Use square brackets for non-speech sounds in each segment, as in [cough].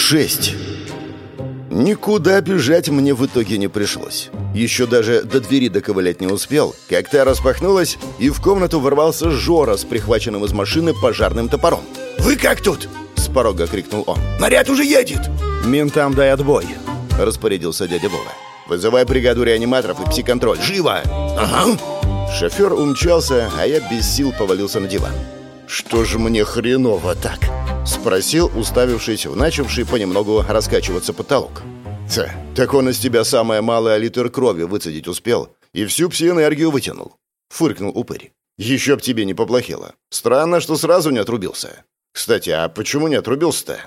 Шесть. Никуда бежать мне в итоге не пришлось. Еще даже до двери доковылять не успел, как та распахнулась, и в комнату ворвался Жора с прихваченным из машины пожарным топором. «Вы как тут?» — с порога крикнул он. «Наряд уже едет!» «Ментам дай отбой!» — распорядился дядя Вова. «Вызывай бригаду реаниматоров и психконтроль! Живо!» «Ага!» Шофер умчался, а я без сил повалился на диван. «Что же мне хреново так?» — спросил, уставившись в начавший понемногу раскачиваться потолок. «Ца, так он из тебя самое малое литр крови выцедить успел и всю псиэнергию вытянул», — фыркнул упырь. «Еще б тебе не поплохело. Странно, что сразу не отрубился. Кстати, а почему не отрубился-то?»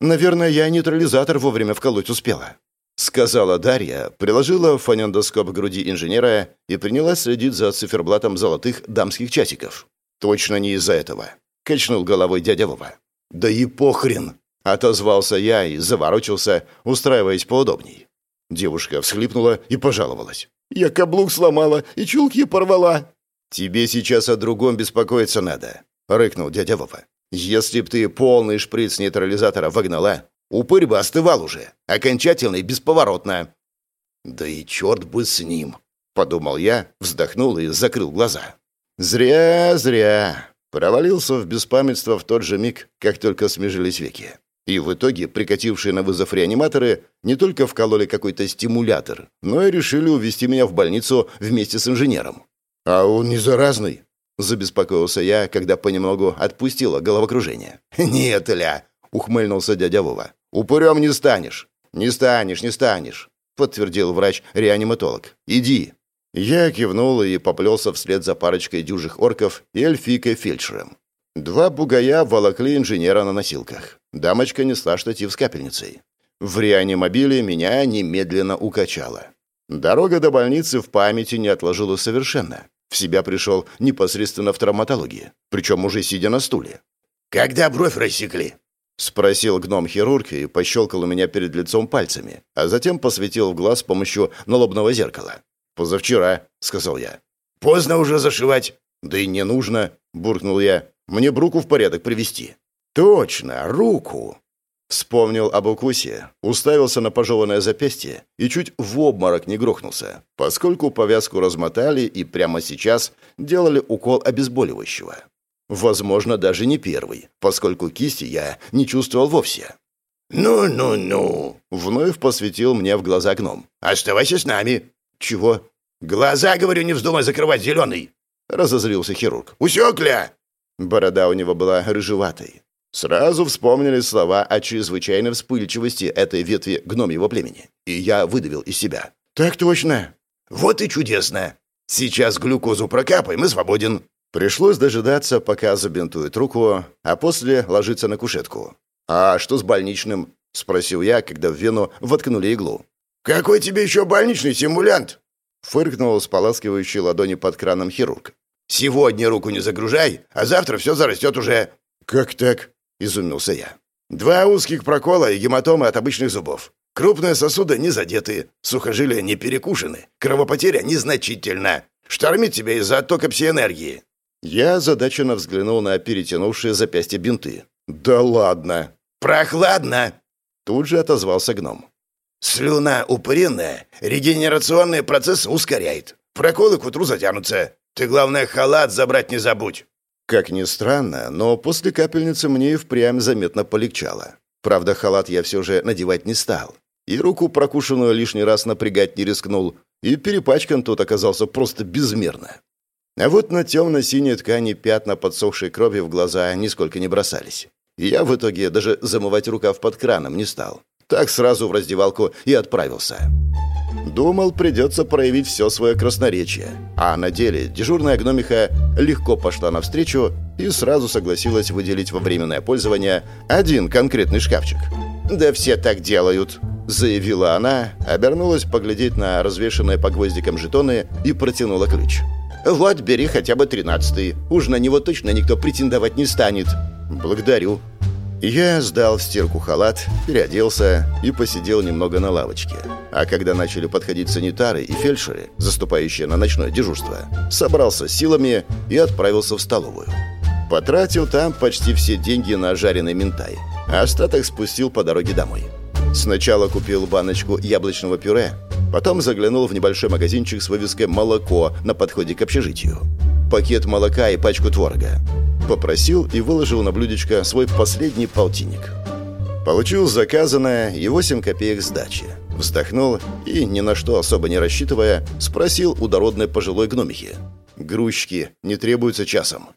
«Наверное, я нейтрализатор вовремя вколоть успела», — сказала Дарья, приложила фонендоскоп к груди инженера и принялась следить за циферблатом золотых дамских часиков. «Точно не из-за этого», — качнул головой дядя Вова. «Да и похрен!» — отозвался я и заворочился, устраиваясь поудобней. Девушка всхлипнула и пожаловалась. «Я каблук сломала и чулки порвала». «Тебе сейчас о другом беспокоиться надо», — рыкнул дядя Вова. «Если б ты полный шприц нейтрализатора вогнала, упырь бы остывал уже, окончательно и бесповоротно». «Да и черт бы с ним», — подумал я, вздохнул и закрыл глаза. «Зря, зря. Провалился в беспамятство в тот же миг, как только смежились веки. И в итоге прикатившие на вызов реаниматоры не только вкололи какой-то стимулятор, но и решили увезти меня в больницу вместе с инженером. «А он не заразный?» – забеспокоился я, когда понемногу отпустило головокружение. [laughs] «Нет, Ля!» – ухмыльнулся дядя Вова. «Упырем не станешь!» «Не станешь, не станешь!» – подтвердил врач-реаниматолог. «Иди!» Я кивнул и поплелся вслед за парочкой дюжих орков и эльфийкой-фельдшером. Два бугая волокли инженера на носилках. Дамочка несла штатив с капельницей. В реанимобиле меня немедленно укачало. Дорога до больницы в памяти не отложила совершенно. В себя пришел непосредственно в травматологии, причем уже сидя на стуле. «Когда бровь рассекли?» — спросил гном-хирург и пощелкал у меня перед лицом пальцами, а затем посветил в глаз с помощью налобного зеркала. «Позавчера», — сказал я. «Поздно уже зашивать». «Да и не нужно», — буркнул я. «Мне бруку в порядок привести». «Точно, руку!» Вспомнил об укусе, уставился на пожеванное запястье и чуть в обморок не грохнулся, поскольку повязку размотали и прямо сейчас делали укол обезболивающего. Возможно, даже не первый, поскольку кисти я не чувствовал вовсе. «Ну-ну-ну!» — вновь посветил мне в глаза гном. «Оставайся с нами!» «Чего?» «Глаза, говорю, не вздумай закрывать, зеленый!» — разозлился хирург. «Усекля!» Борода у него была рыжеватой. Сразу вспомнили слова о чрезвычайной вспыльчивости этой ветви гномьего племени. И я выдавил из себя. «Так точно!» «Вот и чудесно! Сейчас глюкозу прокапаем и свободен!» Пришлось дожидаться, пока забинтует руку, а после ложиться на кушетку. «А что с больничным?» — спросил я, когда в вену воткнули иглу. «Какой тебе еще больничный симулянт?» Фыркнул споласкивающий ладони под краном хирург. «Сегодня руку не загружай, а завтра все зарастет уже». «Как так?» — изумился я. «Два узких прокола и гематомы от обычных зубов. Крупные сосуды не задеты, сухожилия не перекушены, кровопотеря незначительна. Штормит тебя из-за оттока псиэнергии». Я озадаченно взглянул на перетянувшие запястья бинты. «Да ладно!» «Прохладно!» Тут же отозвался гном. Слюна упыренная регенерационные процессы ускоряет. Проколы к утру затянутся. Ты, главное, халат забрать не забудь». Как ни странно, но после капельницы мне и впрямь заметно полегчало. Правда, халат я все же надевать не стал. И руку прокушенную лишний раз напрягать не рискнул. И перепачкан тот оказался просто безмерно. А вот на темно-синей ткани пятна подсохшей крови в глаза нисколько не бросались. И я в итоге даже замывать рукав под краном не стал. Так сразу в раздевалку и отправился. Думал, придется проявить все свое красноречие. А на деле дежурная гномиха легко пошла навстречу и сразу согласилась выделить во временное пользование один конкретный шкафчик. «Да все так делают», — заявила она, обернулась поглядеть на развешанные по гвоздикам жетоны и протянула ключ. «Вот, бери хотя бы тринадцатый. Уж на него точно никто претендовать не станет». «Благодарю», я сдал в стирку халат, переоделся и посидел немного на лавочке. А когда начали подходить санитары и фельдшеры, заступающие на ночное дежурство, собрался силами и отправился в столовую. Потратил там почти все деньги на жареный ментай. а остаток спустил по дороге домой. Сначала купил баночку яблочного пюре, потом заглянул в небольшой магазинчик с вывеской «Молоко» на подходе к общежитию. Пакет молока и пачку творога. Попросил и выложил на блюдечко свой последний полтинник. Получил заказанное и 8 копеек сдачи. Вздохнул и, ни на что особо не рассчитывая, спросил у дородной пожилой гномихи. «Грузчики не требуются часом».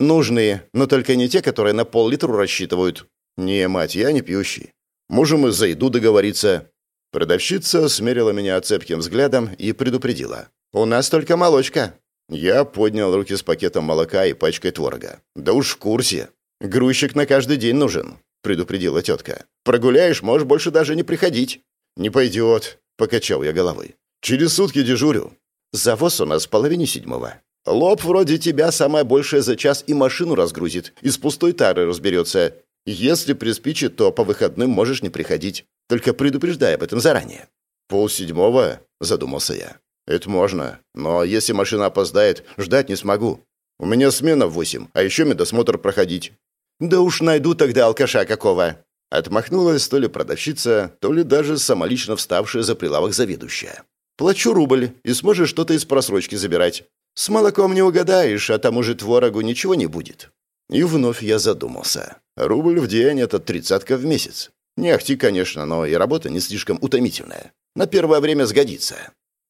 «Нужные, но только не те, которые на пол-литру рассчитывают». «Не, мать, я не пьющий. Можем и за еду договориться». Продавщица смерила меня цепким взглядом и предупредила. «У нас только молочка». Я поднял руки с пакетом молока и пачкой творога. «Да уж в курсе. Грузчик на каждый день нужен», — предупредила тетка. «Прогуляешь, можешь больше даже не приходить». «Не пойдет», — покачал я головой. «Через сутки дежурю». «Завоз у нас в половине седьмого. Лоб вроде тебя самое большее за час и машину разгрузит, и с пустой тарой разберется. Если приспичит, то по выходным можешь не приходить. Только предупреждай об этом заранее». «Пол седьмого?» — задумался я. «Это можно. Но если машина опоздает, ждать не смогу. У меня смена в восемь, а еще медосмотр проходить». «Да уж найду тогда алкаша какого», Отмахнулась то ли продавщица, то ли даже самолично вставшая за прилавок заведующая. «Плачу рубль, и сможешь что-то из просрочки забирать. С молоком не угадаешь, а тому же творогу ничего не будет». И вновь я задумался. Рубль в день — это тридцатка в месяц. Не ахти, конечно, но и работа не слишком утомительная. На первое время сгодится.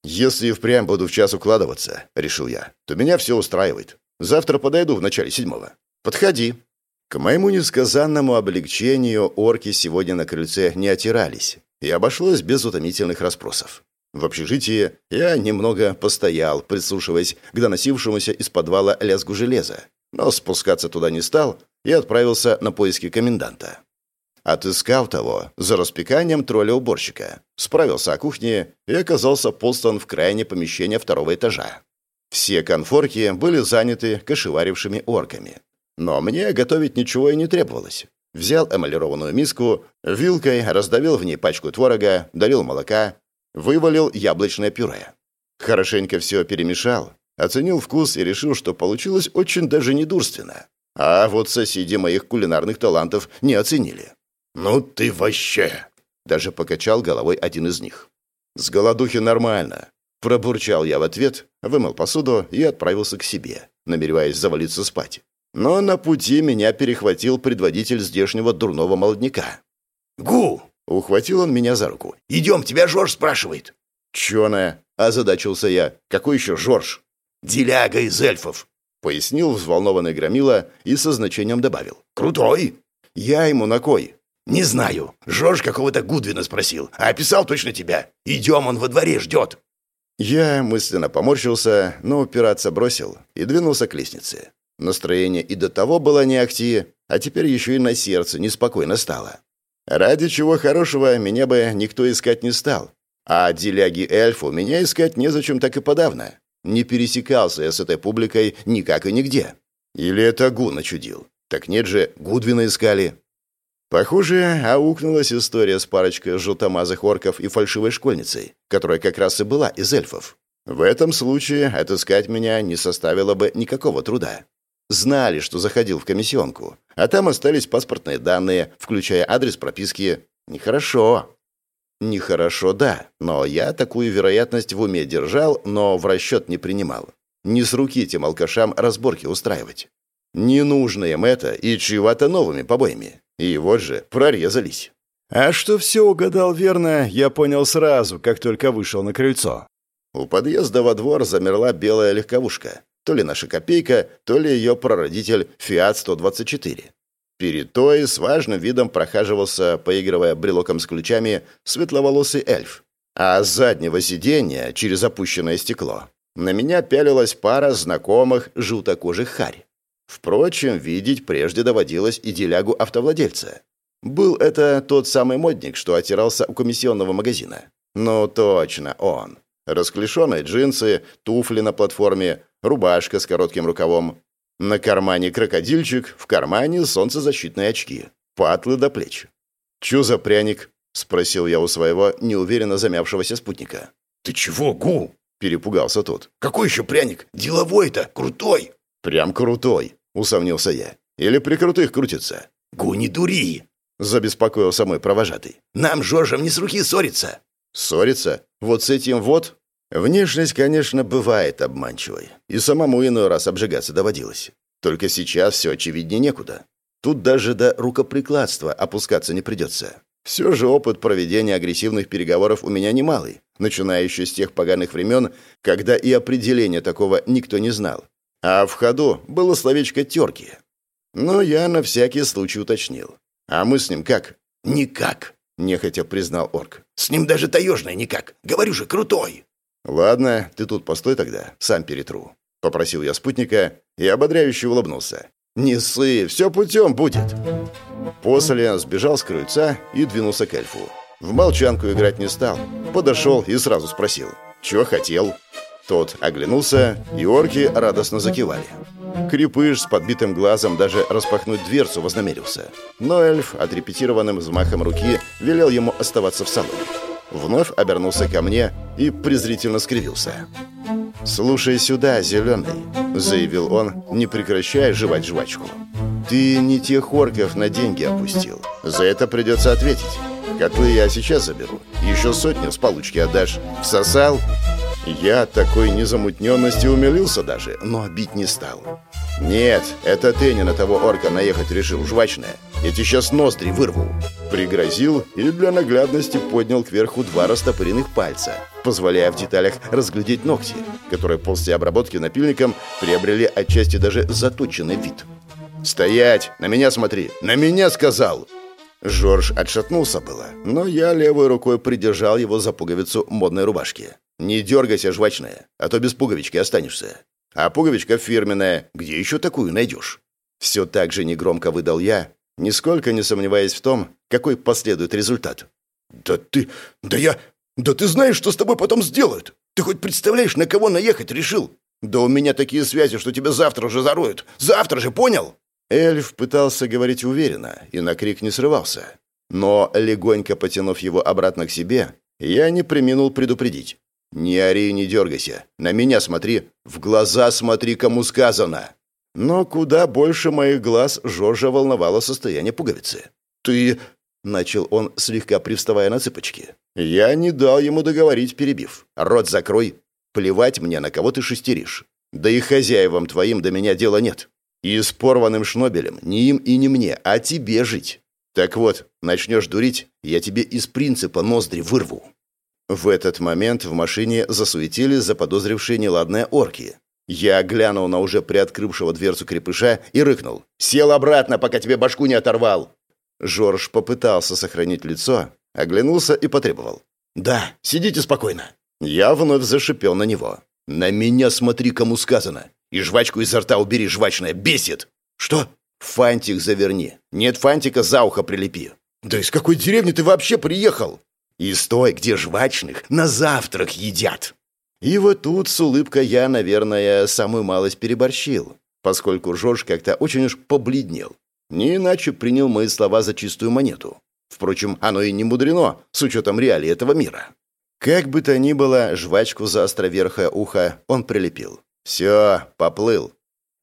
«Если впрямь буду в час укладываться», — решил я, — «то меня все устраивает. Завтра подойду в начале седьмого». «Подходи», к моему несказанному облегчению орки сегодня на крыльце не отирались, и обошлось без утомительных расспросов. В общежитии я немного постоял, прислушиваясь к доносившемуся из подвала лязгу железа, но спускаться туда не стал и отправился на поиски коменданта. Отыскав того за распеканием тролля-уборщика, справился о кухне и оказался послан в крайнее помещение второго этажа. Все конфорки были заняты кошеварившими орками, но мне готовить ничего и не требовалось. Взял эмалированную миску, вилкой раздавил в ней пачку творога, долил молока, вывалил яблочное пюре. Хорошенько все перемешал, оценил вкус и решил, что получилось очень даже недурственно. А вот соседи моих кулинарных талантов не оценили. «Ну ты вообще!» Даже покачал головой один из них. «С голодухи нормально». Пробурчал я в ответ, вымыл посуду и отправился к себе, намереваясь завалиться спать. Но на пути меня перехватил предводитель здешнего дурного молодняка. «Гу!» — ухватил он меня за руку. «Идем, тебя Жорж спрашивает». «Чёная?» — озадачился я. «Какой еще Жорж?» «Деляга из эльфов», — пояснил взволнованный Громила и со значением добавил. «Крутой!» «Я ему на кой?» «Не знаю. Жорж какого-то Гудвина спросил, а описал точно тебя. Идем, он во дворе ждет». Я мысленно поморщился, но упираться бросил и двинулся к лестнице. Настроение и до того было не ахти, а теперь еще и на сердце неспокойно стало. Ради чего хорошего меня бы никто искать не стал. А деляги-эльфу меня искать незачем так и подавно. Не пересекался я с этой публикой никак и нигде. Или это Гу начудил? Так нет же, Гудвина искали. Похоже, аукнулась история с парочкой желтомазых орков и фальшивой школьницей, которая как раз и была из эльфов. В этом случае отыскать меня не составило бы никакого труда. Знали, что заходил в комиссионку, а там остались паспортные данные, включая адрес прописки. Нехорошо. Нехорошо, да, но я такую вероятность в уме держал, но в расчет не принимал. Не с руки тем алкашам разборки устраивать. Не нужно им это и чревато новыми побоями. И вот же, прорезались. А что все угадал верно, я понял сразу, как только вышел на крыльцо. У подъезда во двор замерла белая легковушка. То ли наша копейка, то ли ее прародитель «Фиат-124». Перед той с важным видом прохаживался, поигрывая брелоком с ключами, светловолосый эльф. А с заднего сиденья, через опущенное стекло, на меня пялилась пара знакомых желтокожих харь. Впрочем, видеть прежде доводилось и делягу автовладельца. Был это тот самый модник, что отирался у комиссионного магазина. Ну, точно, он. Расклешенные джинсы, туфли на платформе, рубашка с коротким рукавом. На кармане крокодильчик, в кармане солнцезащитные очки. Патлы до плеч. «Чё за пряник?» — спросил я у своего неуверенно замявшегося спутника. «Ты чего, Гу?» — перепугался тот. «Какой еще пряник? Деловой-то, крутой!» «Прям крутой!» — усомнился я. «Или при крутых крутится?» «Гу, не дури!» — забеспокоился мой провожатый. «Нам, Жоржем, не с руки ссориться!» «Ссориться? Вот с этим вот?» Внешность, конечно, бывает обманчивой. И самому иной раз обжигаться доводилось. Только сейчас все очевиднее некуда. Тут даже до рукоприкладства опускаться не придется. Все же опыт проведения агрессивных переговоров у меня немалый, начиная еще с тех поганых времен, когда и определения такого никто не знал. А в ходу было словечко «терки». Но я на всякий случай уточнил. «А мы с ним как?» «Никак», — нехотя признал орк. «С ним даже таежное никак. Говорю же, крутой». «Ладно, ты тут постой тогда, сам перетру», — попросил я спутника и ободряюще улыбнулся. «Не ссы, все путем будет». После сбежал с крыльца и двинулся к эльфу. В молчанку играть не стал. Подошел и сразу спросил. «Чего хотел?» Тот оглянулся, и орки радостно закивали. Крепыш с подбитым глазом даже распахнуть дверцу вознамерился. Но эльф отрепетированным взмахом руки велел ему оставаться в салоне. Вновь обернулся ко мне и презрительно скривился. «Слушай сюда, зеленый», — заявил он, не прекращая жевать жвачку. «Ты не тех орков на деньги опустил. За это придется ответить. Котлы я сейчас заберу. Еще сотню с получки отдашь. Всосал?» Я такой незамутненности умилился даже, но бить не стал. «Нет, это ты не на того орка наехать решил, жвачная. Я тебе сейчас ноздри вырву!» Пригрозил и для наглядности поднял кверху два растопыренных пальца, позволяя в деталях разглядеть ногти, которые после обработки напильником приобрели отчасти даже заточенный вид. «Стоять! На меня смотри! На меня сказал!» Жорж отшатнулся было, но я левой рукой придержал его за пуговицу модной рубашки. «Не дергайся, жвачная, а то без пуговички останешься. А пуговичка фирменная, где еще такую найдешь?» Все так же негромко выдал я, нисколько не сомневаясь в том, какой последует результат. «Да ты... Да я... Да ты знаешь, что с тобой потом сделают? Ты хоть представляешь, на кого наехать решил? Да у меня такие связи, что тебя завтра же зароют. Завтра же, понял?» Эльф пытался говорить уверенно и на крик не срывался. Но, легонько потянув его обратно к себе, я не приминул предупредить. «Не ори не дергайся. На меня смотри. В глаза смотри, кому сказано». Но куда больше моих глаз Жоржа волновало состояние пуговицы. «Ты...» — начал он, слегка привставая на цыпочки. Я не дал ему договорить, перебив. «Рот закрой. Плевать мне, на кого ты шестеришь. Да и хозяевам твоим до меня дела нет. И с порванным шнобелем ни им и не мне, а тебе жить. Так вот, начнешь дурить, я тебе из принципа ноздри вырву». В этот момент в машине засуетились заподозрившие неладные орки. Я глянул на уже приоткрывшего дверцу крепыша и рыкнул. «Сел обратно, пока тебе башку не оторвал!» Жорж попытался сохранить лицо, оглянулся и потребовал. «Да, сидите спокойно». Я вновь зашипел на него. «На меня смотри, кому сказано. И жвачку изо рта убери, жвачная, бесит!» «Что?» «Фантик заверни. Нет фантика, за ухо прилепи». «Да из какой деревни ты вообще приехал?» «Из той, где жвачных на завтрак едят». И вот тут с улыбкой я, наверное, самую малость переборщил, поскольку Жорж как-то очень уж побледнел. Не иначе принял мои слова за чистую монету. Впрочем, оно и не мудрено, с учетом реалий этого мира. Как бы то ни было, жвачку за островерхое ухо он прилепил. «Все, поплыл».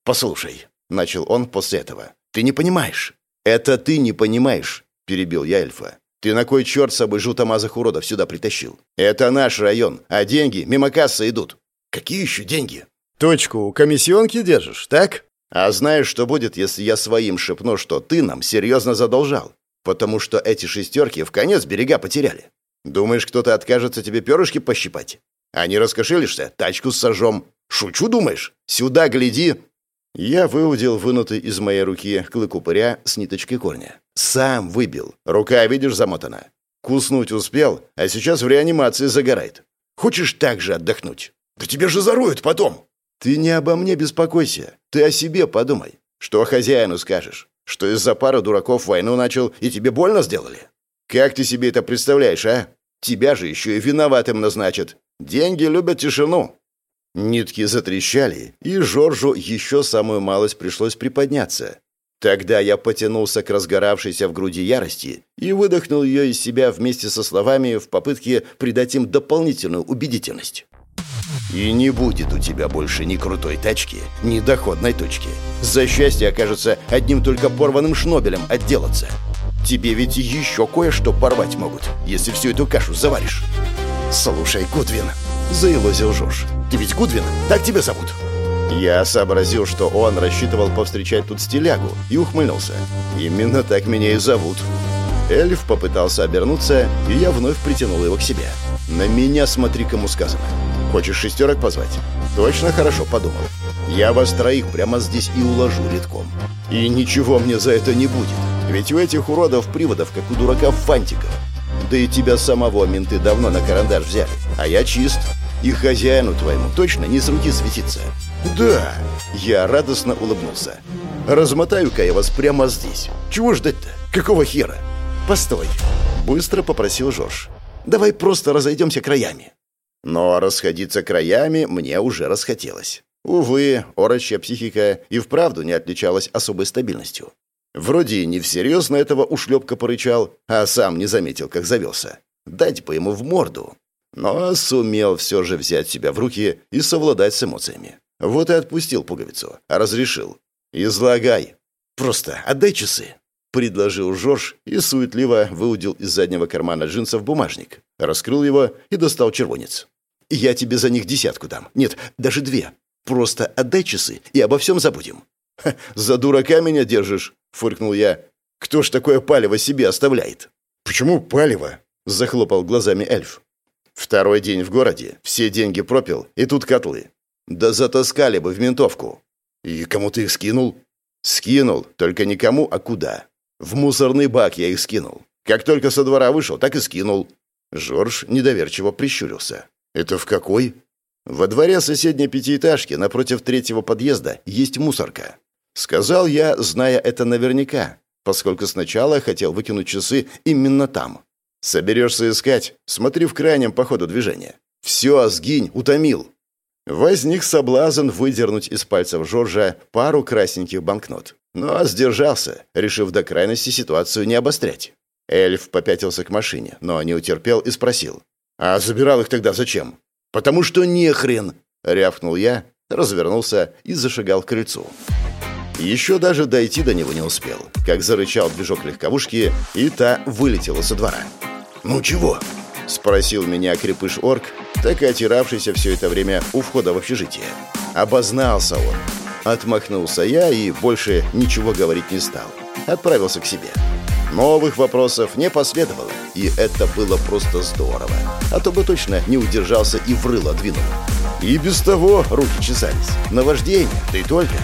«Послушай», — начал он после этого, — «ты не понимаешь». «Это ты не понимаешь», — перебил я эльфа. Ты на кой черт с собой желтомазых уродов сюда притащил? Это наш район, а деньги мимо кассы идут. Какие еще деньги? Точку комиссионки держишь, так? А знаешь, что будет, если я своим шепну, что ты нам серьезно задолжал? Потому что эти шестерки в конец берега потеряли. Думаешь, кто-то откажется тебе перышки пощипать? А не раскошелишься? Тачку сожжем. Шучу, думаешь? Сюда гляди!» Я выудил вынутый из моей руки клык с ниточкой корня. Сам выбил. Рука, видишь, замотана. Куснуть успел, а сейчас в реанимации загорает. Хочешь так же отдохнуть? Да тебя же зароют потом. Ты не обо мне беспокойся. Ты о себе подумай. Что хозяину скажешь? Что из-за пары дураков войну начал и тебе больно сделали? Как ты себе это представляешь, а? Тебя же еще и виноватым назначат. Деньги любят тишину. Нитки затрещали, и Жоржу еще самую малость пришлось приподняться. Тогда я потянулся к разгоравшейся в груди ярости и выдохнул ее из себя вместе со словами в попытке придать им дополнительную убедительность. «И не будет у тебя больше ни крутой тачки, ни доходной точки. За счастье окажется одним только порванным шнобелем отделаться. Тебе ведь еще кое-что порвать могут, если всю эту кашу заваришь. Слушай, Гудвин, заилозил Жорж. Ты ведь Гудвин? Так тебя зовут? Я сообразил, что он рассчитывал повстречать тут стилягу, и ухмыльнулся. Именно так меня и зовут. Эльф попытался обернуться, и я вновь притянул его к себе. «На меня смотри, кому сказано. Хочешь шестерок позвать?» «Точно хорошо подумал. Я вас троих прямо здесь и уложу редком. И ничего мне за это не будет. Ведь у этих уродов приводов, как у дурака фантиков. Да и тебя самого менты давно на карандаш взяли. А я чист. И хозяину твоему точно не с руки светиться. Да, я радостно улыбнулся. Размотаю-ка я вас прямо здесь. Чего ждать-то? Какого хера? Постой. Быстро попросил Жорж. Давай просто разойдемся краями. Но расходиться краями мне уже расхотелось. Увы, орочья психика и вправду не отличалась особой стабильностью. Вроде и не всерьез на этого ушлепка порычал, а сам не заметил, как завелся. Дать бы ему в морду. Но сумел все же взять себя в руки и совладать с эмоциями. Вот и отпустил пуговицу, а разрешил. «Излагай. Просто отдай часы», — предложил Жорж и суетливо выудил из заднего кармана джинсов бумажник, раскрыл его и достал червонец. «Я тебе за них десятку дам. Нет, даже две. Просто отдай часы и обо всем забудем». [laughs] «За дурака меня держишь?» — фыркнул я. «Кто ж такое палево себе оставляет?» «Почему палево?» — захлопал глазами эльф. «Второй день в городе, все деньги пропил, и тут котлы. Да затаскали бы в ментовку». «И кому ты их скинул?» «Скинул, только никому, а куда. В мусорный бак я их скинул. Как только со двора вышел, так и скинул». Жорж недоверчиво прищурился. «Это в какой?» «Во дворе соседней пятиэтажки, напротив третьего подъезда, есть мусорка. Сказал я, зная это наверняка, поскольку сначала хотел выкинуть часы именно там. Соберешься искать, смотри в крайнем по ходу движения. Все, сгинь, утомил. Возник соблазн выдернуть из пальцев Жоржа пару красненьких банкнот. Но сдержался, решив до крайности ситуацию не обострять. Эльф попятился к машине, но не утерпел и спросил. «А забирал их тогда зачем?» «Потому что не хрен!» — рявкнул я, развернулся и зашагал к крыльцу. Еще даже дойти до него не успел, как зарычал движок легковушки, и та вылетела со двора. «Ну чего?» — спросил меня крепыш-орк, так и отиравшийся все это время у входа в общежитие. Обознался он. Отмахнулся я и больше ничего говорить не стал. Отправился к себе. Новых вопросов не последовало, и это было просто здорово. А то бы точно не удержался и в рыло двинул. И без того руки чесались. Наваждение, да и только.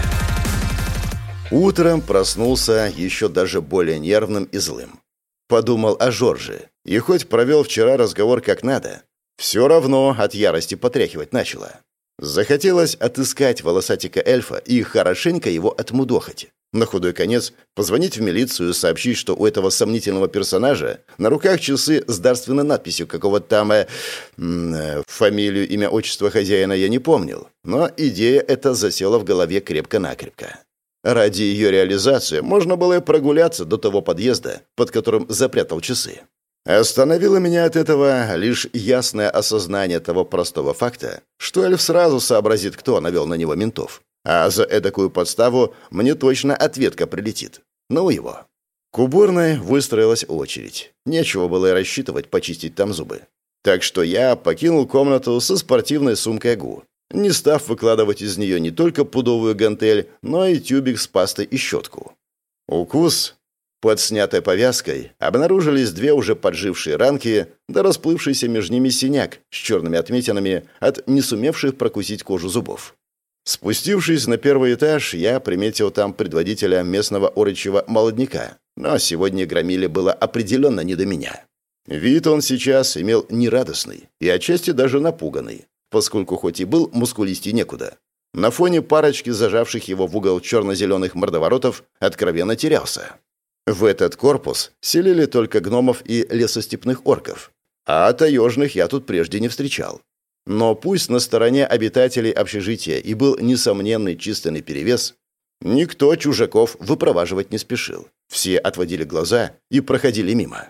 Утром проснулся еще даже более нервным и злым. Подумал о Жорже, и хоть провел вчера разговор как надо, все равно от ярости потряхивать начало. Захотелось отыскать волосатика эльфа и хорошенько его отмудохать. На худой конец позвонить в милицию сообщить, что у этого сомнительного персонажа на руках часы с дарственной надписью какого-то там... Э, э, фамилию, имя, отчество хозяина я не помнил. Но идея эта засела в голове крепко-накрепко. Ради ее реализации можно было и прогуляться до того подъезда, под которым запрятал часы. Остановило меня от этого лишь ясное осознание того простого факта, что эльф сразу сообразит, кто навел на него ментов. А за эдакую подставу мне точно ответка прилетит. Ну его. К уборной выстроилась очередь. Нечего было и рассчитывать почистить там зубы. Так что я покинул комнату со спортивной сумкой ГУ не став выкладывать из нее не только пудовую гантель, но и тюбик с пастой и щетку. Укус. Под снятой повязкой обнаружились две уже поджившие ранки, да расплывшийся между ними синяк с черными отметинами от не сумевших прокусить кожу зубов. Спустившись на первый этаж, я приметил там предводителя местного орочьего молодняка, но сегодня громиле было определенно не до меня. Вид он сейчас имел нерадостный и отчасти даже напуганный поскольку хоть и был мускулистей некуда. На фоне парочки зажавших его в угол черно-зеленых мордоворотов откровенно терялся. В этот корпус селили только гномов и лесостепных орков, а таежных я тут прежде не встречал. Но пусть на стороне обитателей общежития и был несомненный численный перевес, никто чужаков выпроваживать не спешил. Все отводили глаза и проходили мимо.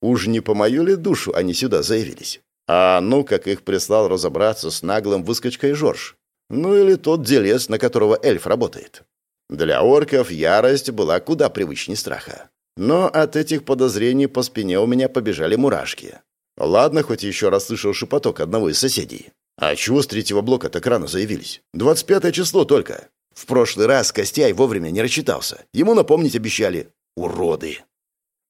Уж не по мою ли душу они сюда заявились? А ну, как их прислал разобраться с наглым выскочкой Жорж. Ну или тот делец, на которого эльф работает. Для орков ярость была куда привычнее страха. Но от этих подозрений по спине у меня побежали мурашки. Ладно, хоть еще раз слышал шепоток одного из соседей. А чего с третьего блока так рано заявились? 25 число только. В прошлый раз Костяй вовремя не рассчитался. Ему напомнить обещали. Уроды!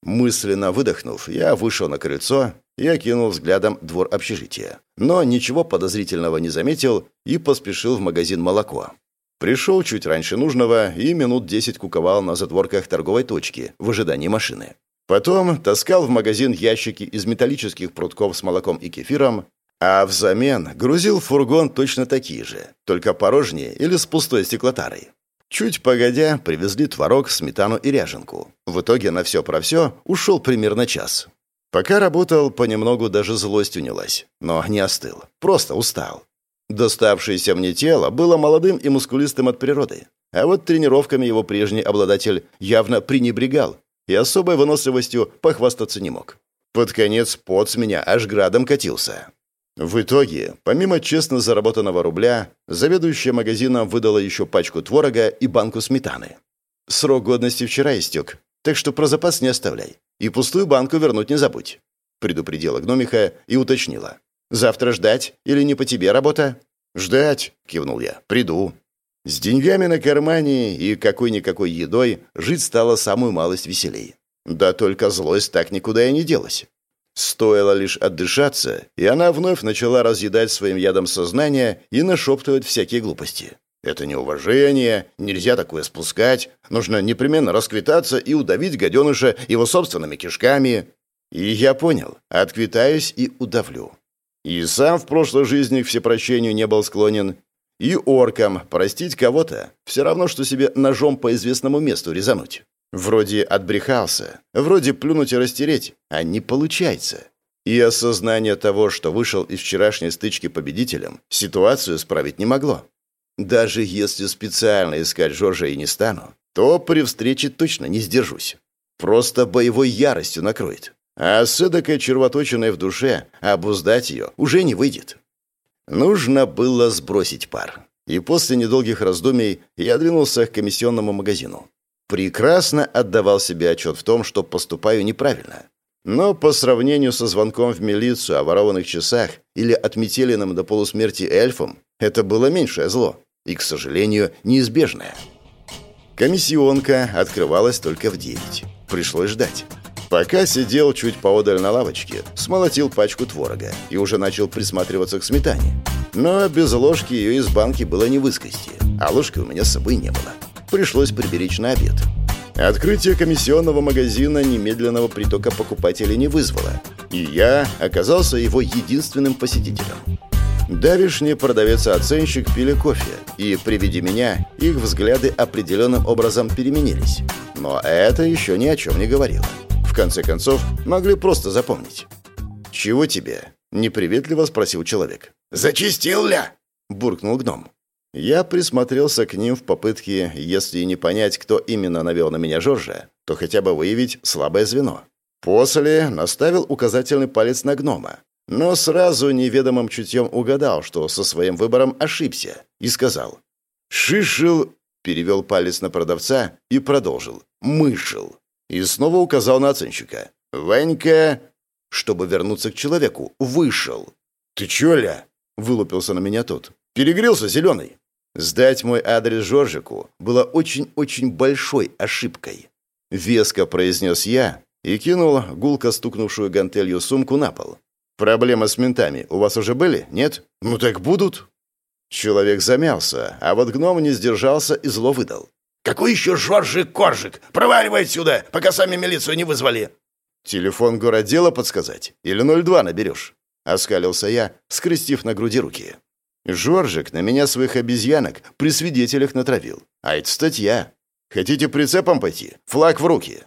Мысленно выдохнув, я вышел на крыльцо и окинул взглядом двор общежития. Но ничего подозрительного не заметил и поспешил в магазин молоко. Пришел чуть раньше нужного и минут десять куковал на затворках торговой точки в ожидании машины. Потом таскал в магазин ящики из металлических прутков с молоком и кефиром, а взамен грузил в фургон точно такие же, только порожнее или с пустой стеклотарой. Чуть погодя, привезли творог, сметану и ряженку. В итоге на все про все ушел примерно час. Пока работал, понемногу даже злость унялась. Но не остыл. Просто устал. Доставшееся мне тело было молодым и мускулистым от природы. А вот тренировками его прежний обладатель явно пренебрегал и особой выносливостью похвастаться не мог. Под конец пот с меня аж градом катился. В итоге, помимо честно заработанного рубля, заведующая магазином выдала еще пачку творога и банку сметаны. Срок годности вчера истек, так что про запас не оставляй. И пустую банку вернуть не забудь. Предупредила гномиха и уточнила. «Завтра ждать или не по тебе работа?» «Ждать», — кивнул я. «Приду». С деньгами на кармане и какой-никакой едой жить стало самую малость веселей. Да только злость так никуда и не делась. Стоило лишь отдышаться, и она вновь начала разъедать своим ядом сознание и нашептывать всякие глупости. Это неуважение, нельзя такое спускать, нужно непременно расквитаться и удавить гаденыша его собственными кишками. И я понял, отквитаюсь и удавлю. И сам в прошлой жизни к всепрощению не был склонен. И оркам простить кого-то все равно, что себе ножом по известному месту резануть. Вроде отбрехался, вроде плюнуть и растереть, а не получается. И осознание того, что вышел из вчерашней стычки победителем, ситуацию справить не могло. Даже если специально искать Жоржа и не стану, то при встрече точно не сдержусь. Просто боевой яростью накроет. А с эдакой червоточиной в душе обуздать ее уже не выйдет. Нужно было сбросить пар. И после недолгих раздумий я двинулся к комиссионному магазину прекрасно отдавал себе отчет в том, что поступаю неправильно. Но по сравнению со звонком в милицию о ворованных часах или отметеленным до полусмерти эльфом, это было меньшее зло и, к сожалению, неизбежное. Комиссионка открывалась только в девять. Пришлось ждать. Пока сидел чуть поодаль на лавочке, смолотил пачку творога и уже начал присматриваться к сметане. Но без ложки ее из банки было не выскрести, а ложки у меня с собой не было пришлось приберечь на обед. Открытие комиссионного магазина немедленного притока покупателей не вызвало, и я оказался его единственным посетителем. Давишний продавец-оценщик пили кофе, и при виде меня их взгляды определенным образом переменились. Но это еще ни о чем не говорило. В конце концов, могли просто запомнить. «Чего тебе?» — неприветливо спросил человек. «Зачистил ля?» — буркнул гном. Я присмотрелся к ним в попытке, если не понять, кто именно навел на меня Жоржа, то хотя бы выявить слабое звено. После наставил указательный палец на гнома, но сразу неведомым чутьем угадал, что со своим выбором ошибся, и сказал «Шишил», перевел палец на продавца и продолжил «Мышил». И снова указал на оценщика. «Ванька...» Чтобы вернуться к человеку, вышел. «Ты чё, ля?» — вылупился на меня тот. «Перегрелся, зеленый?» Сдать мой адрес Жоржику было очень-очень большой ошибкой. Веско произнес я и кинул гулко стукнувшую гантелью сумку на пол. «Проблемы с ментами у вас уже были, нет?» «Ну так будут». Человек замялся, а вот гном не сдержался и зло выдал. «Какой еще Жоржик-коржик? Проваливай отсюда, пока сами милицию не вызвали!» «Телефон городдела подсказать? Или 02 наберешь?» Оскалился я, скрестив на груди руки. Жоржик на меня своих обезьянок при свидетелях натравил. А это статья. Хотите прицепом пойти? Флаг в руки.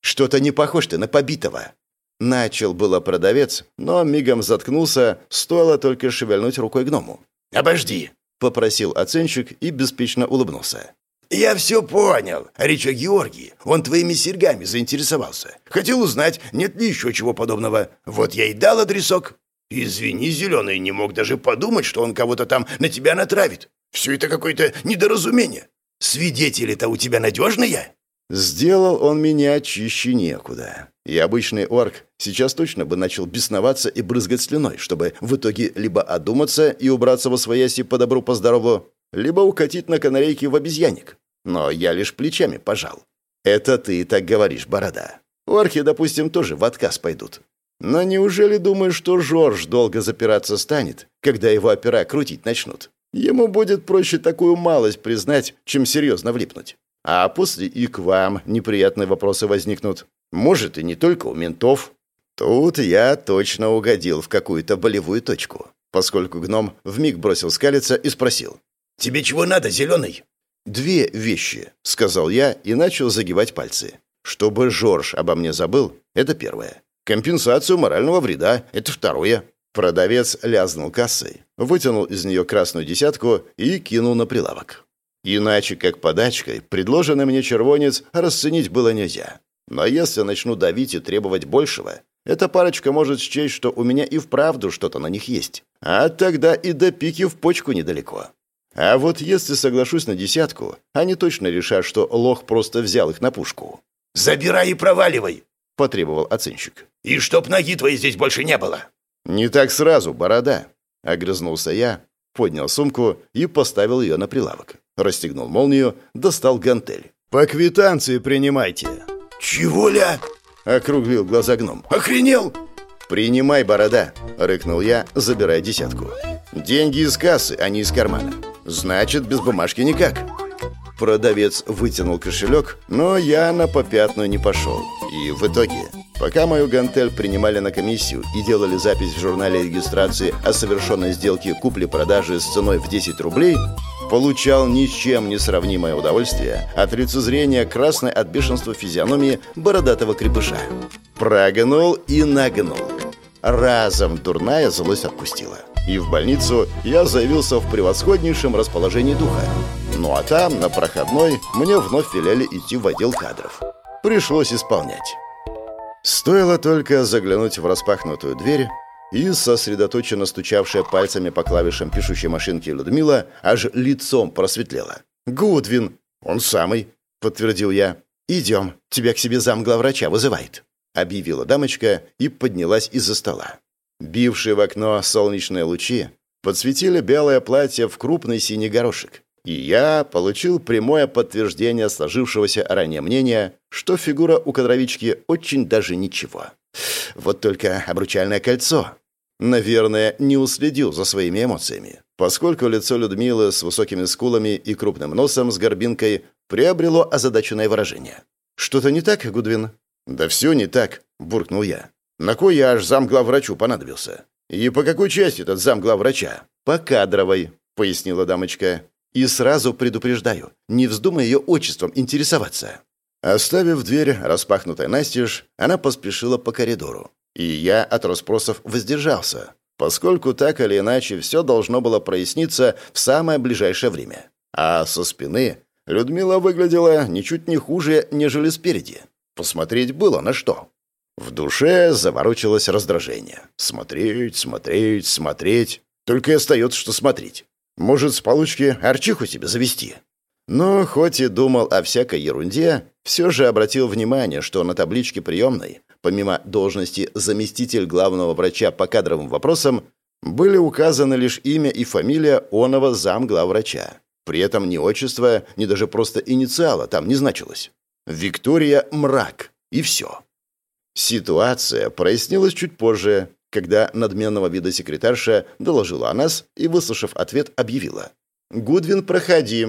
Что-то не похож ты на побитого. Начал было продавец, но мигом заткнулся, стоило только шевельнуть рукой гному. «Обожди!» — попросил оценщик и беспечно улыбнулся. «Я все понял. Речь о Георгии. Он твоими серьгами заинтересовался. Хотел узнать, нет ли еще чего подобного. Вот я и дал адресок». «Извини, Зеленый, не мог даже подумать, что он кого-то там на тебя натравит. Все это какое-то недоразумение. Свидетели-то у тебя надежные?» Сделал он меня чище некуда. И обычный орк сейчас точно бы начал бесноваться и брызгать слюной, чтобы в итоге либо одуматься и убраться во свояси по добру, по здорову, либо укатить на канарейке в обезьянник. Но я лишь плечами пожал. Это ты так говоришь, борода. Орки, допустим, тоже в отказ пойдут. Но неужели думаешь, что Жорж долго запираться станет, когда его опера крутить начнут? Ему будет проще такую малость признать, чем серьезно влипнуть. А после и к вам неприятные вопросы возникнут. Может, и не только у ментов. Тут я точно угодил в какую-то болевую точку, поскольку гном вмиг бросил скалиться и спросил. «Тебе чего надо, зеленый?» «Две вещи», — сказал я и начал загибать пальцы. «Чтобы Жорж обо мне забыл, это первое. Компенсацию морального вреда — это второе». Продавец лязнул кассой, вытянул из нее красную десятку и кинул на прилавок. Иначе, как подачкой, предложенный мне червонец расценить было нельзя. Но если начну давить и требовать большего, эта парочка может счесть, что у меня и вправду что-то на них есть. А тогда и до пики в почку недалеко. А вот если соглашусь на десятку, они точно решат, что лох просто взял их на пушку. «Забирай и проваливай!» — потребовал оценщик. «И чтоб ноги твоей здесь больше не было!» «Не так сразу, борода!» — огрызнулся я, поднял сумку и поставил ее на прилавок. Расстегнул молнию, достал гантель. «По квитанции принимайте!» «Чего ля?» — округлил глаза гном. «Охренел!» «Принимай, борода!» — рыкнул я, забирая десятку. «Деньги из кассы, а не из кармана. Значит, без бумажки никак». Продавец вытянул кошелек, но я на попятную не пошел. И в итоге, пока мою гантель принимали на комиссию и делали запись в журнале регистрации о совершенной сделке купли-продажи с ценой в 10 рублей, получал ни с чем не сравнимое удовольствие от лицезрения красной от бешенства физиономии бородатого крепыша. Прогнул и нагнул. Разом дурная злость отпустила. И в больницу я заявился в превосходнейшем расположении духа. Ну а там, на проходной, мне вновь велели идти в отдел кадров. Пришлось исполнять. Стоило только заглянуть в распахнутую дверь, и сосредоточенно стучавшая пальцами по клавишам пишущей машинки Людмила аж лицом просветлела. «Гудвин!» «Он самый!» — подтвердил я. «Идем, тебя к себе замглавврача вызывает», — объявила дамочка и поднялась из-за стола. Бившие в окно солнечные лучи подсветили белое платье в крупный синий горошек. И я получил прямое подтверждение сложившегося ранее мнения, что фигура у кадровички очень даже ничего. Вот только обручальное кольцо. Наверное, не уследил за своими эмоциями, поскольку лицо Людмилы с высокими скулами и крупным носом с горбинкой приобрело озадаченное выражение. «Что-то не так, Гудвин?» «Да все не так», — буркнул я. «На кой я аж замглавврачу понадобился?» «И по какой части этот замглавврача?» «По кадровой», — пояснила дамочка. «И сразу предупреждаю, не вздумай ее отчеством интересоваться». Оставив дверь, распахнутой настежь, она поспешила по коридору. И я от расспросов воздержался, поскольку так или иначе все должно было проясниться в самое ближайшее время. А со спины Людмила выглядела ничуть не хуже, нежели спереди. Посмотреть было на что. В душе заворочилось раздражение. Смотреть, смотреть, смотреть. Только и остается, что смотреть. Может, с получки арчиху себе завести? Но хоть и думал о всякой ерунде, все же обратил внимание, что на табличке приемной, помимо должности заместитель главного врача по кадровым вопросам, были указаны лишь имя и фамилия оного замглавврача. При этом ни отчество, ни даже просто инициала там не значилось. Виктория Мрак. И все. Ситуация прояснилась чуть позже, когда надменного вида секретарша доложила о нас и, выслушав ответ, объявила. «Гудвин, проходи».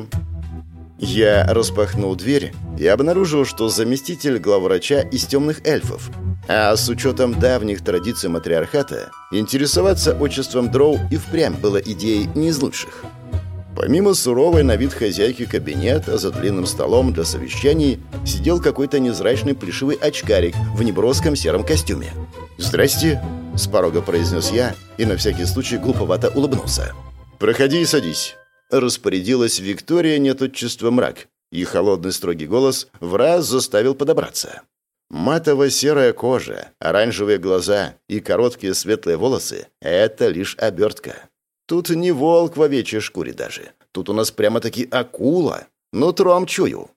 Я распахнул дверь и обнаружил, что заместитель главврача из темных эльфов. А с учетом давних традиций матриархата, интересоваться отчеством дроу и впрямь было идеей не из лучших. Помимо суровой на вид хозяйки кабинета за длинным столом для совещаний сидел какой-то незрачный плешивый очкарик в неброском сером костюме. «Здрасте», — с порога произнес я и на всякий случай глуповато улыбнулся. «Проходи и садись». Распорядилась Виктория не тотчество мрак, и холодный строгий голос в раз заставил подобраться. Матово-серая кожа, оранжевые глаза и короткие светлые волосы — это лишь обертка. Тут не волк в овечьей шкуре даже. Тут у нас прямо-таки акула. Нутром чую.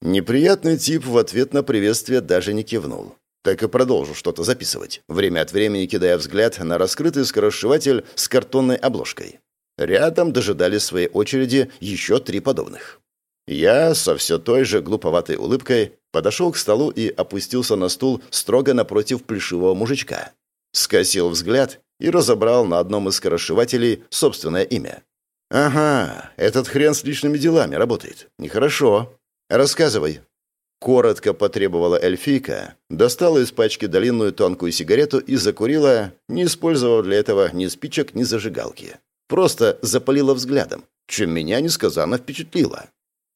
Неприятный тип в ответ на приветствие даже не кивнул. Так и продолжил что-то записывать, время от времени кидая взгляд на раскрытый скоросшиватель с картонной обложкой. Рядом дожидались своей очереди еще три подобных. Я со все той же глуповатой улыбкой подошел к столу и опустился на стул строго напротив плешивого мужичка. Скосил взгляд и разобрал на одном из скоросшивателей собственное имя. «Ага, этот хрен с личными делами работает. Нехорошо. Рассказывай». Коротко потребовала эльфийка, достала из пачки длинную тонкую сигарету и закурила, не использовав для этого ни спичек, ни зажигалки. Просто запалила взглядом, чем меня несказанно впечатлило.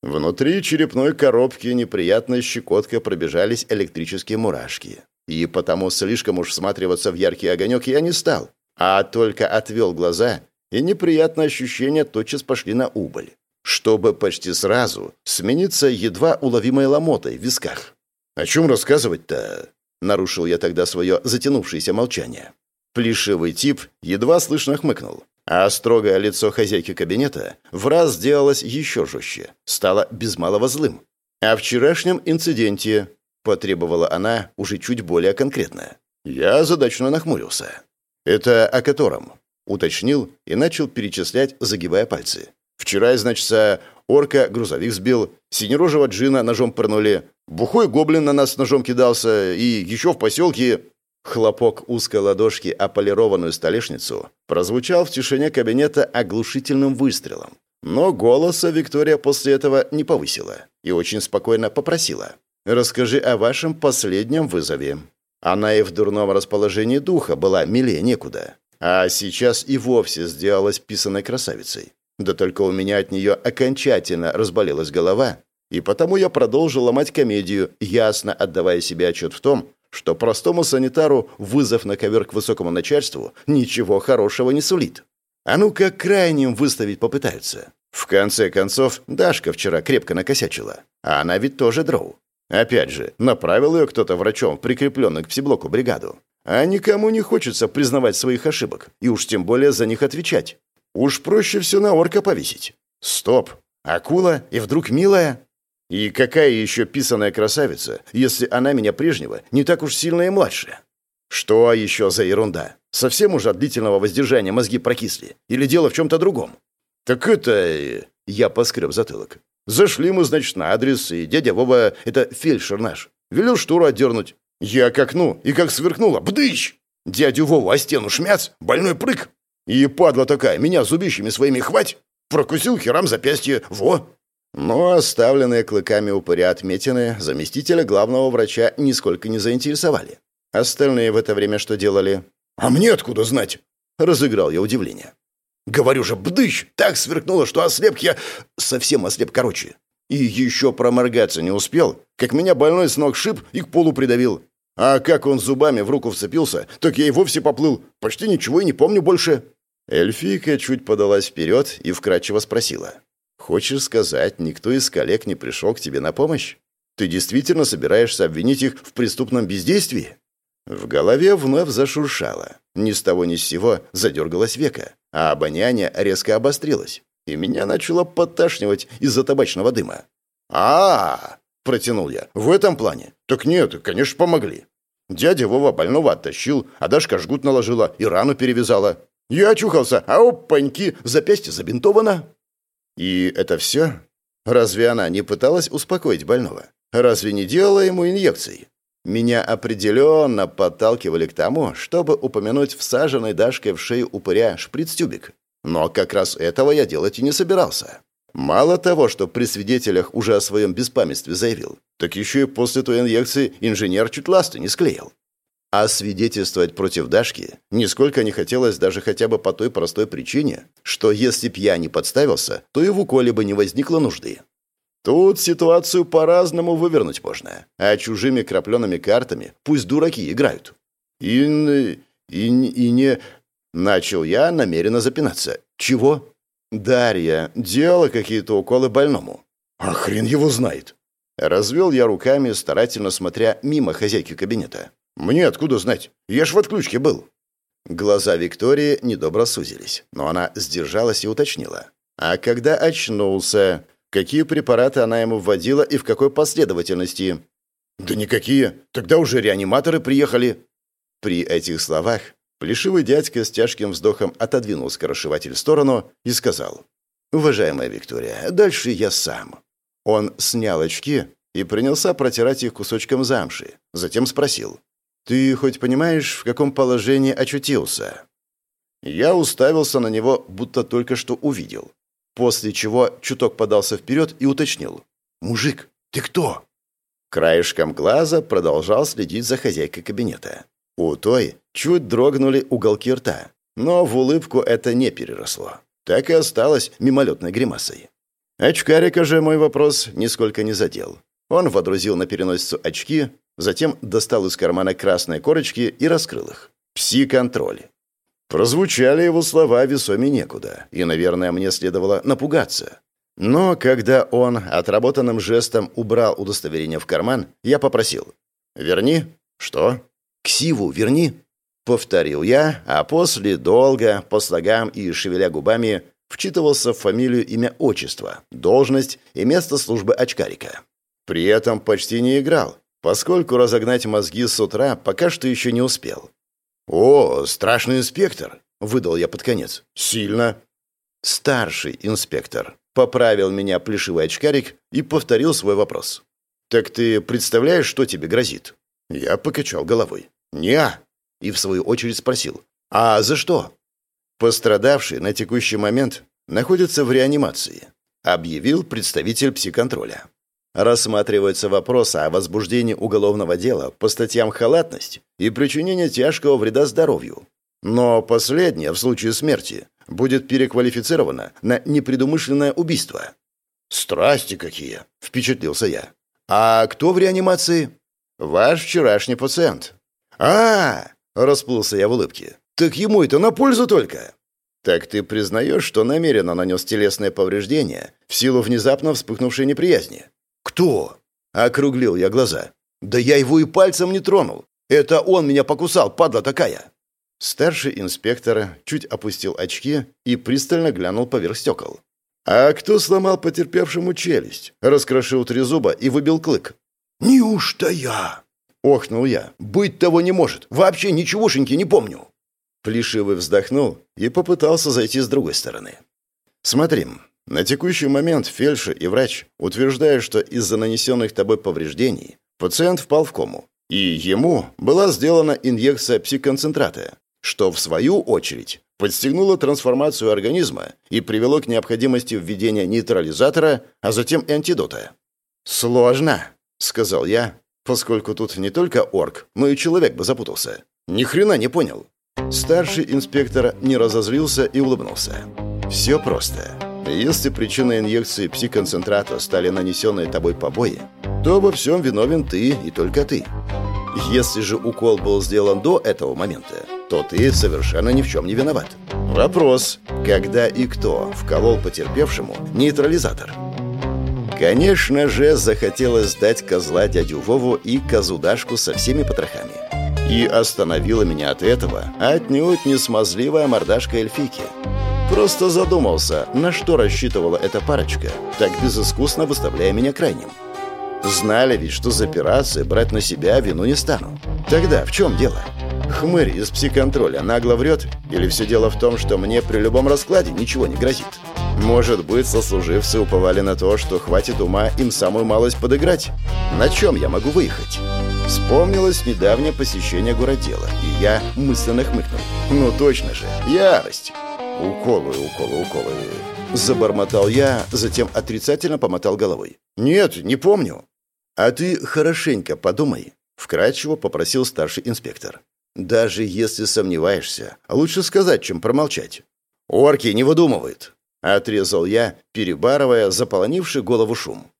Внутри черепной коробки неприятной щекоткой пробежались электрические мурашки. И потому слишком уж всматриваться в яркий огонек я не стал, а только отвел глаза, и неприятные ощущения тотчас пошли на убыль чтобы почти сразу смениться едва уловимой ломотой в висках. «О чем рассказывать-то?» — нарушил я тогда свое затянувшееся молчание. Плешивый тип едва слышно хмыкнул, а строгое лицо хозяйки кабинета в раз сделалось еще жестче, стало без малого злым. «О вчерашнем инциденте», — потребовала она уже чуть более конкретно. Я задачно нахмурился. «Это о котором?» — уточнил и начал перечислять, загибая пальцы. Вчера, значит, орка грузовик сбил, синерожего джина ножом пырнули, бухой гоблин на нас ножом кидался, и еще в поселке...» Хлопок узкой ладошки о полированную столешницу прозвучал в тишине кабинета оглушительным выстрелом. Но голоса Виктория после этого не повысила и очень спокойно попросила. «Расскажи о вашем последнем вызове». Она и в дурном расположении духа была милее некуда, а сейчас и вовсе сделалась писаной красавицей. Да только у меня от нее окончательно разболелась голова, и потому я продолжил ломать комедию, ясно отдавая себе отчет в том, что простому санитару вызов на ковер к высокому начальству ничего хорошего не сулит. А ну как крайним выставить попытаются. В конце концов, Дашка вчера крепко накосячила, а она ведь тоже дроу. Опять же, направил ее кто-то врачом, прикрепленный к псиблоку бригаду. А никому не хочется признавать своих ошибок, и уж тем более за них отвечать. Уж проще все на орка повесить. Стоп. Акула и вдруг милая? И какая еще писаная красавица, если она меня прежнего не так уж сильно и младше? Что еще за ерунда? Совсем уже от длительного воздержания мозги прокисли? Или дело в чем-то другом? Так это... Я поскреб затылок. Зашли мы, значит, на адрес, и дядя Вова, это фельдшер наш, велел штору отдернуть. Я к окну, и как сверкнуло, бдыщ! Дядю Вову о стену шмяц, больной прыг, и падла такая, меня зубищами своими хвать! Прокусил херам запястье, во!» Но оставленные клыками упыря отметины заместителя главного врача нисколько не заинтересовали. Остальные в это время что делали? «А мне откуда знать?» — разыграл я удивление. «Говорю же, бдыщ! Так сверкнуло, что ослеп я... Совсем ослеп, короче. И еще проморгаться не успел, как меня больной с ног шип и к полу придавил. А как он зубами в руку вцепился, так я и вовсе поплыл. Почти ничего и не помню больше». Эльфийка чуть подалась вперед и вкратчиво спросила. «Хочешь сказать, никто из коллег не пришел к тебе на помощь? Ты действительно собираешься обвинить их в преступном бездействии?» В голове вновь зашуршало. Ни с того ни с сего задергалось века, а обоняние резко обострилось, и меня начало подташнивать из-за табачного дыма. а, -а, -а протянул я. «В этом плане? Так нет, конечно, помогли. Дядя Вова больного оттащил, а Дашка жгут наложила и рану перевязала. Я очухался, а опаньки, запястье забинтовано. И это все? Разве она не пыталась успокоить больного? Разве не делала ему инъекций? Меня определенно подталкивали к тому, чтобы упомянуть всаженный Дашкой в шею упыря шприц-тюбик. Но как раз этого я делать и не собирался. Мало того, что при свидетелях уже о своем беспамятстве заявил, так еще и после той инъекции инженер чуть ласты не склеил. А свидетельствовать против Дашки нисколько не хотелось даже хотя бы по той простой причине, что если б я не подставился, то и в уколе бы не возникло нужды. Тут ситуацию по-разному вывернуть можно, а чужими крапленными картами пусть дураки играют. И... и... и не... Начал я намеренно запинаться. Чего? Дарья делала какие-то уколы больному. А хрен его знает. Развел я руками, старательно смотря мимо хозяйки кабинета. «Мне откуда знать? Я ж в отключке был». Глаза Виктории недобро сузились, но она сдержалась и уточнила. «А когда очнулся, какие препараты она ему вводила и в какой последовательности. «Да никакие. Тогда уже реаниматоры приехали». При этих словах плешивый дядька с тяжким вздохом отодвинул скоросшиватель в сторону и сказал. «Уважаемая Виктория, дальше я сам». Он снял очки и принялся протирать их кусочком замши. Затем спросил. «Ты хоть понимаешь, в каком положении очутился?» Я уставился на него, будто только что увидел. После чего чуток подался вперед и уточнил. «Мужик, ты кто?» Краешком глаза продолжал следить за хозяйкой кабинета. У той чуть дрогнули уголки рта, но в улыбку это не переросло. Так и осталось мимолетной гримасой. Очкарика же мой вопрос нисколько не задел. Он водрузил на переносицу очки, затем достал из кармана красные корочки и раскрыл их. Пси-контроль. Прозвучали его слова весоме некуда, и, наверное, мне следовало напугаться. Но когда он отработанным жестом убрал удостоверение в карман, я попросил. «Верни». «Что?» «Ксиву верни», — повторил я, а после долго, по слогам и шевеля губами, вчитывался в фамилию, имя, отчество, должность и место службы очкарика. При этом почти не играл, поскольку разогнать мозги с утра пока что еще не успел. «О, страшный инспектор!» — выдал я под конец. «Сильно!» «Старший инспектор», — поправил меня плешивый очкарик и повторил свой вопрос. «Так ты представляешь, что тебе грозит?» Я покачал головой. «Не-а!» И в свою очередь спросил. «А за что?» «Пострадавший на текущий момент находится в реанимации», объявил представитель психконтроля. Рассматривается вопрос о возбуждении уголовного дела по статьям халатность и причинение тяжкого вреда здоровью. Но последнее, в случае смерти, будет переквалифицировано на непредумышленное убийство. «Страсти какие!» – впечатлился я. «А кто в реанимации?» «Ваш вчерашний пациент». «А, -а, -а расплылся я в улыбке. «Так ему это на пользу только!» «Так ты признаешь, что намеренно нанес телесное повреждение в силу внезапно вспыхнувшей неприязни?» «Кто?» — округлил я глаза. «Да я его и пальцем не тронул. Это он меня покусал, падла такая!» Старший инспектор чуть опустил очки и пристально глянул поверх стекол. «А кто сломал потерпевшему челюсть, раскрошил три зуба и выбил клык?» «Неужто я?» — охнул я. «Быть того не может. Вообще ничегошеньки не помню». Плешивый вздохнул и попытался зайти с другой стороны. «Смотри, на текущий момент фельдшер и врач утверждают, что из-за нанесенных тобой повреждений пациент впал в кому, и ему была сделана инъекция псиконцентрата, что, в свою очередь, подстегнуло трансформацию организма и привело к необходимости введения нейтрализатора, а затем антидота. «Сложно», — сказал я, поскольку тут не только орк, но и человек бы запутался. Ни хрена не понял. Старший инспектор не разозлился и улыбнулся. «Все просто. Если причиной инъекции пси-концентрата стали нанесенные тобой побои, то во всем виновен ты и только ты. Если же укол был сделан до этого момента, то ты совершенно ни в чем не виноват. Вопрос, когда и кто вколол потерпевшему нейтрализатор? Конечно же, захотелось сдать козла дядю Вову и козу Дашку со всеми потрохами. И остановила меня от этого отнюдь не смазливая мордашка эльфики. Просто задумался, на что рассчитывала эта парочка, так безыскусно выставляя меня крайним. Знали ведь, что за операции брать на себя вину не стану. Тогда в чем дело? Хмырь из психконтроля нагло врет? Или все дело в том, что мне при любом раскладе ничего не грозит? Может быть, сослуживцы уповали на то, что хватит ума им самую малость подыграть? На чем я могу выехать? Вспомнилось недавнее посещение городела, и я мысленно хмыкнул. Ну точно же, ярость. «Уколы, уколы, уколы...» Забормотал я, затем отрицательно помотал головой. «Нет, не помню». «А ты хорошенько подумай», — вкратчиво попросил старший инспектор. «Даже если сомневаешься, лучше сказать, чем промолчать». «Орки не выдумывают», — отрезал я, перебарывая заполонивший голову шум.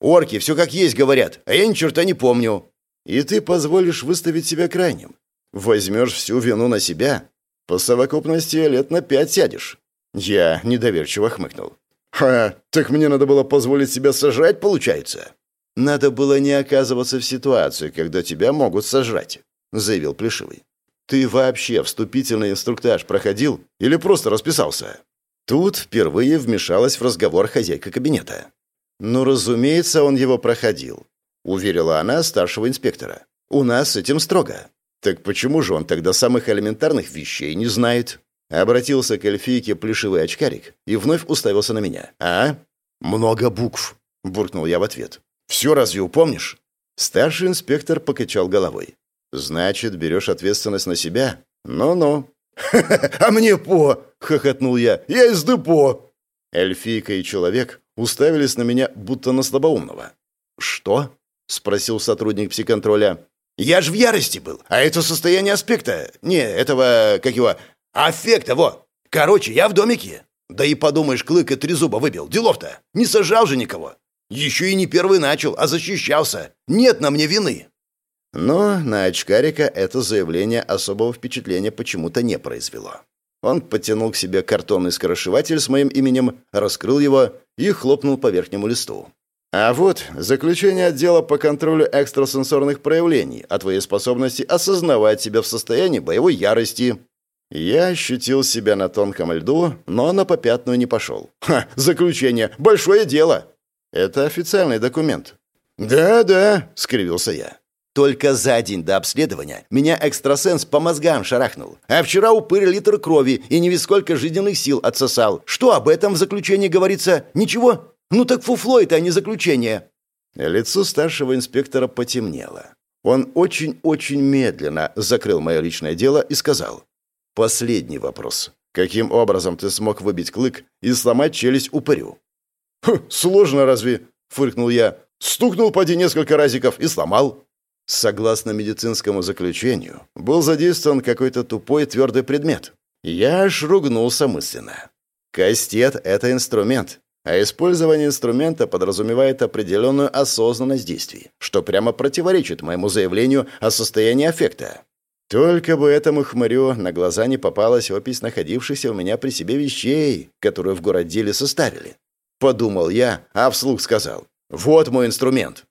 «Орки все как есть говорят, а я ни черта не помню». «И ты позволишь выставить себя крайним? Возьмешь всю вину на себя? По совокупности лет на пять сядешь». Я недоверчиво хмыкнул. «Ха, так мне надо было позволить себя сожрать, получается?» «Надо было не оказываться в ситуации, когда тебя могут сожрать», — заявил Плешивый. «Ты вообще вступительный инструктаж проходил или просто расписался?» Тут впервые вмешалась в разговор хозяйка кабинета. «Ну, разумеется, он его проходил», — уверила она старшего инспектора. «У нас с этим строго». «Так почему же он тогда самых элементарных вещей не знает?» Обратился к эльфийке плешивый очкарик и вновь уставился на меня. «А?» «Много букв», — буркнул я в ответ. «Все разве упомнишь?» Старший инспектор покачал головой. «Значит, берешь ответственность на себя? Ну-ну». «А мне по!» — хохотнул я. «Я из депо!» Эльфийка и человек уставились на меня, будто на слабоумного. «Что?» — спросил сотрудник психконтроля. «Я ж в ярости был, а это состояние аспекта. Не, этого, как его, аффекта, вот. Короче, я в домике. Да и подумаешь, клык и три зуба выбил. Делов-то. Не сажал же никого. Еще и не первый начал, а защищался. Нет на мне вины». Но на очкарика это заявление особого впечатления почему-то не произвело. Он подтянул к себе картонный скоросшиватель с моим именем, раскрыл его и хлопнул по верхнему листу. А вот заключение отдела по контролю экстрасенсорных проявлений о твоей способности осознавать себя в состоянии боевой ярости. Я ощутил себя на тонком льду, но на попятную не пошел. Ха, заключение. Большое дело. Это официальный документ. Да-да, скривился я. Только за день до обследования меня экстрасенс по мозгам шарахнул. А вчера упырь литр крови и не весь сколько жизненных сил отсосал. Что об этом в заключении говорится? Ничего? Ну так фуфло это, а не заключение. Лицо старшего инспектора потемнело. Он очень-очень медленно закрыл мое личное дело и сказал. «Последний вопрос. Каким образом ты смог выбить клык и сломать челюсть упырю?» «Хм, «Сложно разве?» — фыркнул я. «Стукнул поди несколько разиков и сломал». Согласно медицинскому заключению, был задействован какой-то тупой твердый предмет. Я аж ругнулся мысленно. Кастет — это инструмент, а использование инструмента подразумевает определенную осознанность действий, что прямо противоречит моему заявлению о состоянии аффекта. Только бы этому хмырю на глаза не попалась опись находившихся у меня при себе вещей, которые в городделе составили. Подумал я, а вслух сказал «Вот мой инструмент».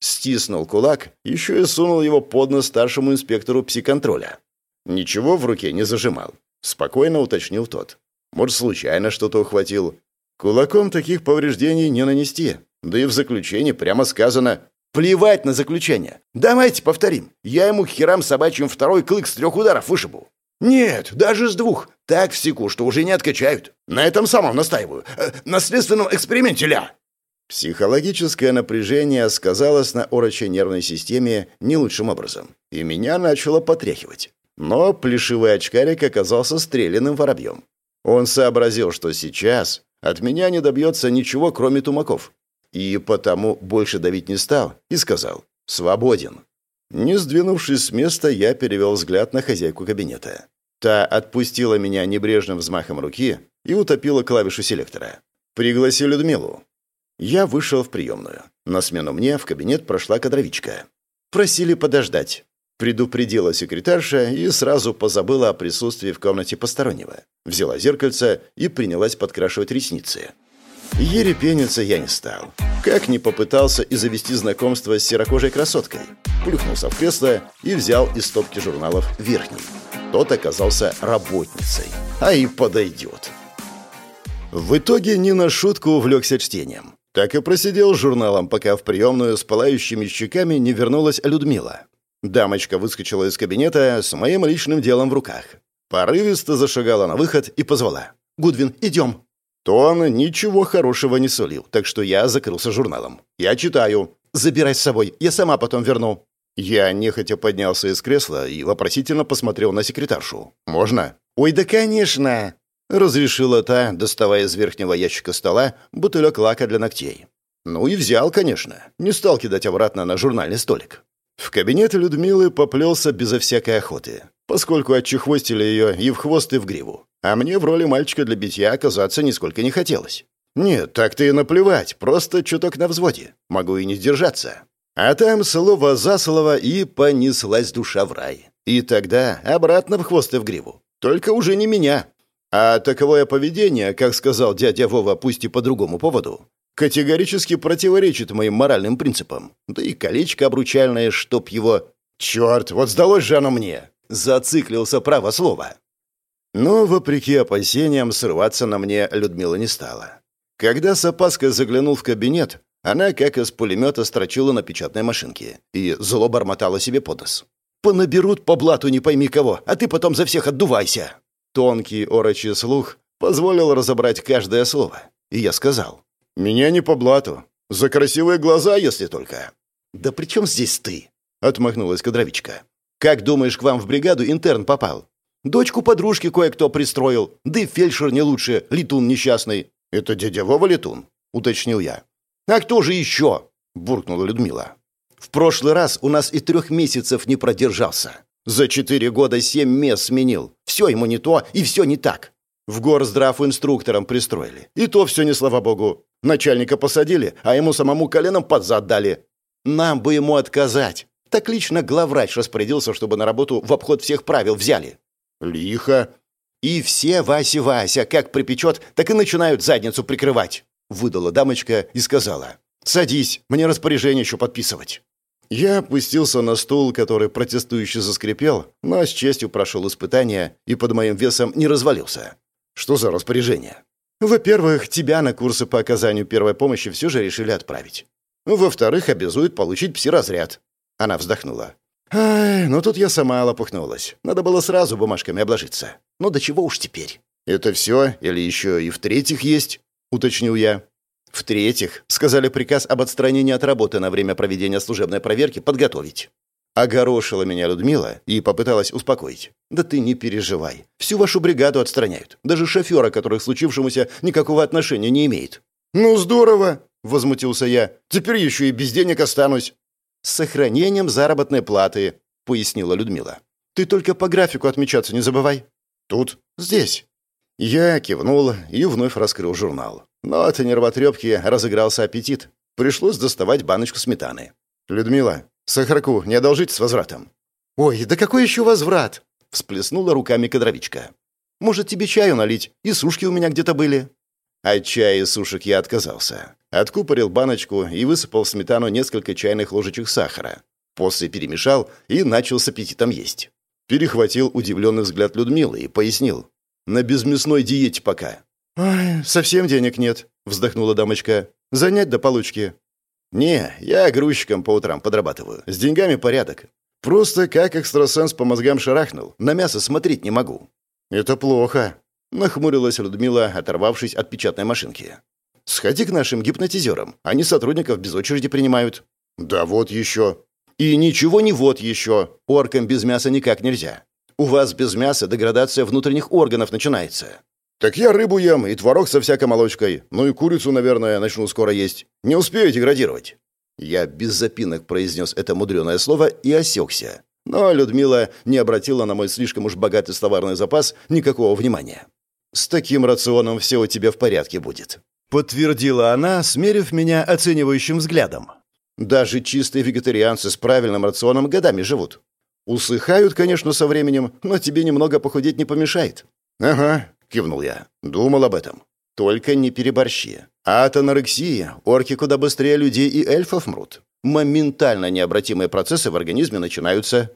Стиснул кулак, еще и сунул его под нос старшему инспектору психконтроля. Ничего в руке не зажимал. Спокойно уточнил тот. Может, случайно что-то ухватил. Кулаком таких повреждений не нанести. Да и в заключении прямо сказано «Плевать на заключение. Давайте повторим. Я ему херам собачьим второй клык с трех ударов вышибу». «Нет, даже с двух. Так всеку, что уже не откачают. На этом самом настаиваю. Э, на следственном эксперименте, ля!» Психологическое напряжение сказалось на орочей нервной системе не лучшим образом, и меня начало потряхивать. Но плешивый очкарик оказался стрелянным воробьем. Он сообразил, что сейчас от меня не добьется ничего, кроме тумаков. И потому больше давить не стал и сказал «Свободен». Не сдвинувшись с места, я перевел взгляд на хозяйку кабинета. Та отпустила меня небрежным взмахом руки и утопила клавишу селектора. «Пригласи Людмилу». Я вышел в приемную. На смену мне в кабинет прошла кадровичка. Просили подождать. Предупредила секретарша и сразу позабыла о присутствии в комнате постороннего. Взяла зеркальце и принялась подкрашивать ресницы. Ерепениться я не стал. Как ни попытался и завести знакомство с серокожей красоткой. Плюхнулся в кресло и взял из стопки журналов верхний. Тот оказался работницей. А и подойдет. В итоге не на шутку увлекся чтением. Так и просидел журналом, пока в приемную с пылающими щеками не вернулась Людмила. Дамочка выскочила из кабинета с моим личным делом в руках. Порывисто зашагала на выход и позвала. «Гудвин, идем!» Тон ничего хорошего не солил, так что я закрылся журналом. «Я читаю. Забирай с собой, я сама потом верну». Я нехотя поднялся из кресла и вопросительно посмотрел на секретаршу. «Можно?» «Ой, да конечно!» Разрешила та, доставая из верхнего ящика стола бутылек лака для ногтей. Ну и взял, конечно. Не стал кидать обратно на журнальный столик. В кабинет Людмилы поплелся безо всякой охоты, поскольку отчехвостили ее и в хвост, и в гриву. А мне в роли мальчика для битья оказаться нисколько не хотелось. Нет, так-то и наплевать, просто чуток на взводе. Могу и не сдержаться. А там слово за слово и понеслась душа в рай. И тогда обратно в хвост и в гриву. Только уже не меня, а таковое поведение, как сказал дядя Вова, пусть и по другому поводу, категорически противоречит моим моральным принципам. Да и колечко обручальное, чтоб его... Черт, вот сдалось же оно мне! Зациклился право слова. Но, вопреки опасениям, срываться на мне Людмила не стала. Когда с опаской заглянул в кабинет, Она, как из пулемета, строчила на печатной машинке и зло бормотала себе под нос. «Понаберут по блату не пойми кого, а ты потом за всех отдувайся!» Тонкий орочий слух позволил разобрать каждое слово. И я сказал. «Меня не по блату. За красивые глаза, если только». «Да при чем здесь ты?» — отмахнулась кадровичка. «Как думаешь, к вам в бригаду интерн попал? Дочку подружки кое-кто пристроил, да и фельдшер не лучше, летун несчастный». «Это дядя Вова летун?» — уточнил я. «А кто же еще?» — буркнула Людмила. «В прошлый раз у нас и трех месяцев не продержался. За четыре года семь мест сменил. Все ему не то и все не так. В горздрав инструктором пристроили. И то все не слава богу. Начальника посадили, а ему самому коленом под зад дали. Нам бы ему отказать. Так лично главврач распорядился, чтобы на работу в обход всех правил взяли. Лихо. И все Вася-Вася, как припечет, так и начинают задницу прикрывать. Выдала дамочка и сказала. «Садись, мне распоряжение еще подписывать». Я опустился на стул, который протестующе заскрипел, но с честью прошел испытание и под моим весом не развалился. Что за распоряжение? Во-первых, тебя на курсы по оказанию первой помощи все же решили отправить. Во-вторых, обязуют получить пси-разряд. Она вздохнула. Ай, ну тут я сама лопухнулась. Надо было сразу бумажками обложиться. Ну до чего уж теперь? Это все? Или еще и в-третьих есть? Уточнил я. В-третьих, сказали приказ об отстранении от работы на время проведения служебной проверки подготовить. Огорошила меня Людмила и попыталась успокоить. «Да ты не переживай. Всю вашу бригаду отстраняют. Даже шофера, который к случившемуся никакого отношения не имеет». «Ну, здорово!» — возмутился я. «Теперь еще и без денег останусь». «С сохранением заработной платы», — пояснила Людмила. «Ты только по графику отмечаться не забывай». «Тут? Здесь». Я кивнул и вновь раскрыл журнал. Но от нервотрепки разыгрался аппетит. Пришлось доставать баночку сметаны. «Людмила, сахарку не одолжите с возвратом?» «Ой, да какой еще возврат?» — всплеснула руками кадровичка. «Может, тебе чаю налить? И сушки у меня где-то были». От чая и сушек я отказался. Откупорил баночку и высыпал в сметану несколько чайных ложечек сахара. После перемешал и начал с аппетитом есть. Перехватил удивленный взгляд Людмилы и пояснил. «На безмясной диете пока. «Ой, совсем денег нет», — вздохнула дамочка. «Занять до получки». «Не, я грузчиком по утрам подрабатываю. С деньгами порядок. Просто как экстрасенс по мозгам шарахнул. На мясо смотреть не могу». «Это плохо», — нахмурилась Людмила, оторвавшись от печатной машинки. «Сходи к нашим гипнотизерам. Они сотрудников без очереди принимают». «Да вот еще». «И ничего не вот еще. Оркам без мяса никак нельзя. У вас без мяса деградация внутренних органов начинается. «Так я рыбу ем и творог со всякой молочкой. Ну и курицу, наверное, начну скоро есть. Не успею деградировать». Я без запинок произнес это мудреное слово и осекся. Но Людмила не обратила на мой слишком уж богатый словарный запас никакого внимания. «С таким рационом все у тебя в порядке будет», — подтвердила она, смерив меня оценивающим взглядом. «Даже чистые вегетарианцы с правильным рационом годами живут. Усыхают, конечно, со временем, но тебе немного похудеть не помешает». «Ага, — кивнул я. «Думал об этом. Только не переборщи. А от анорексии орки куда быстрее людей и эльфов мрут. Моментально необратимые процессы в организме начинаются».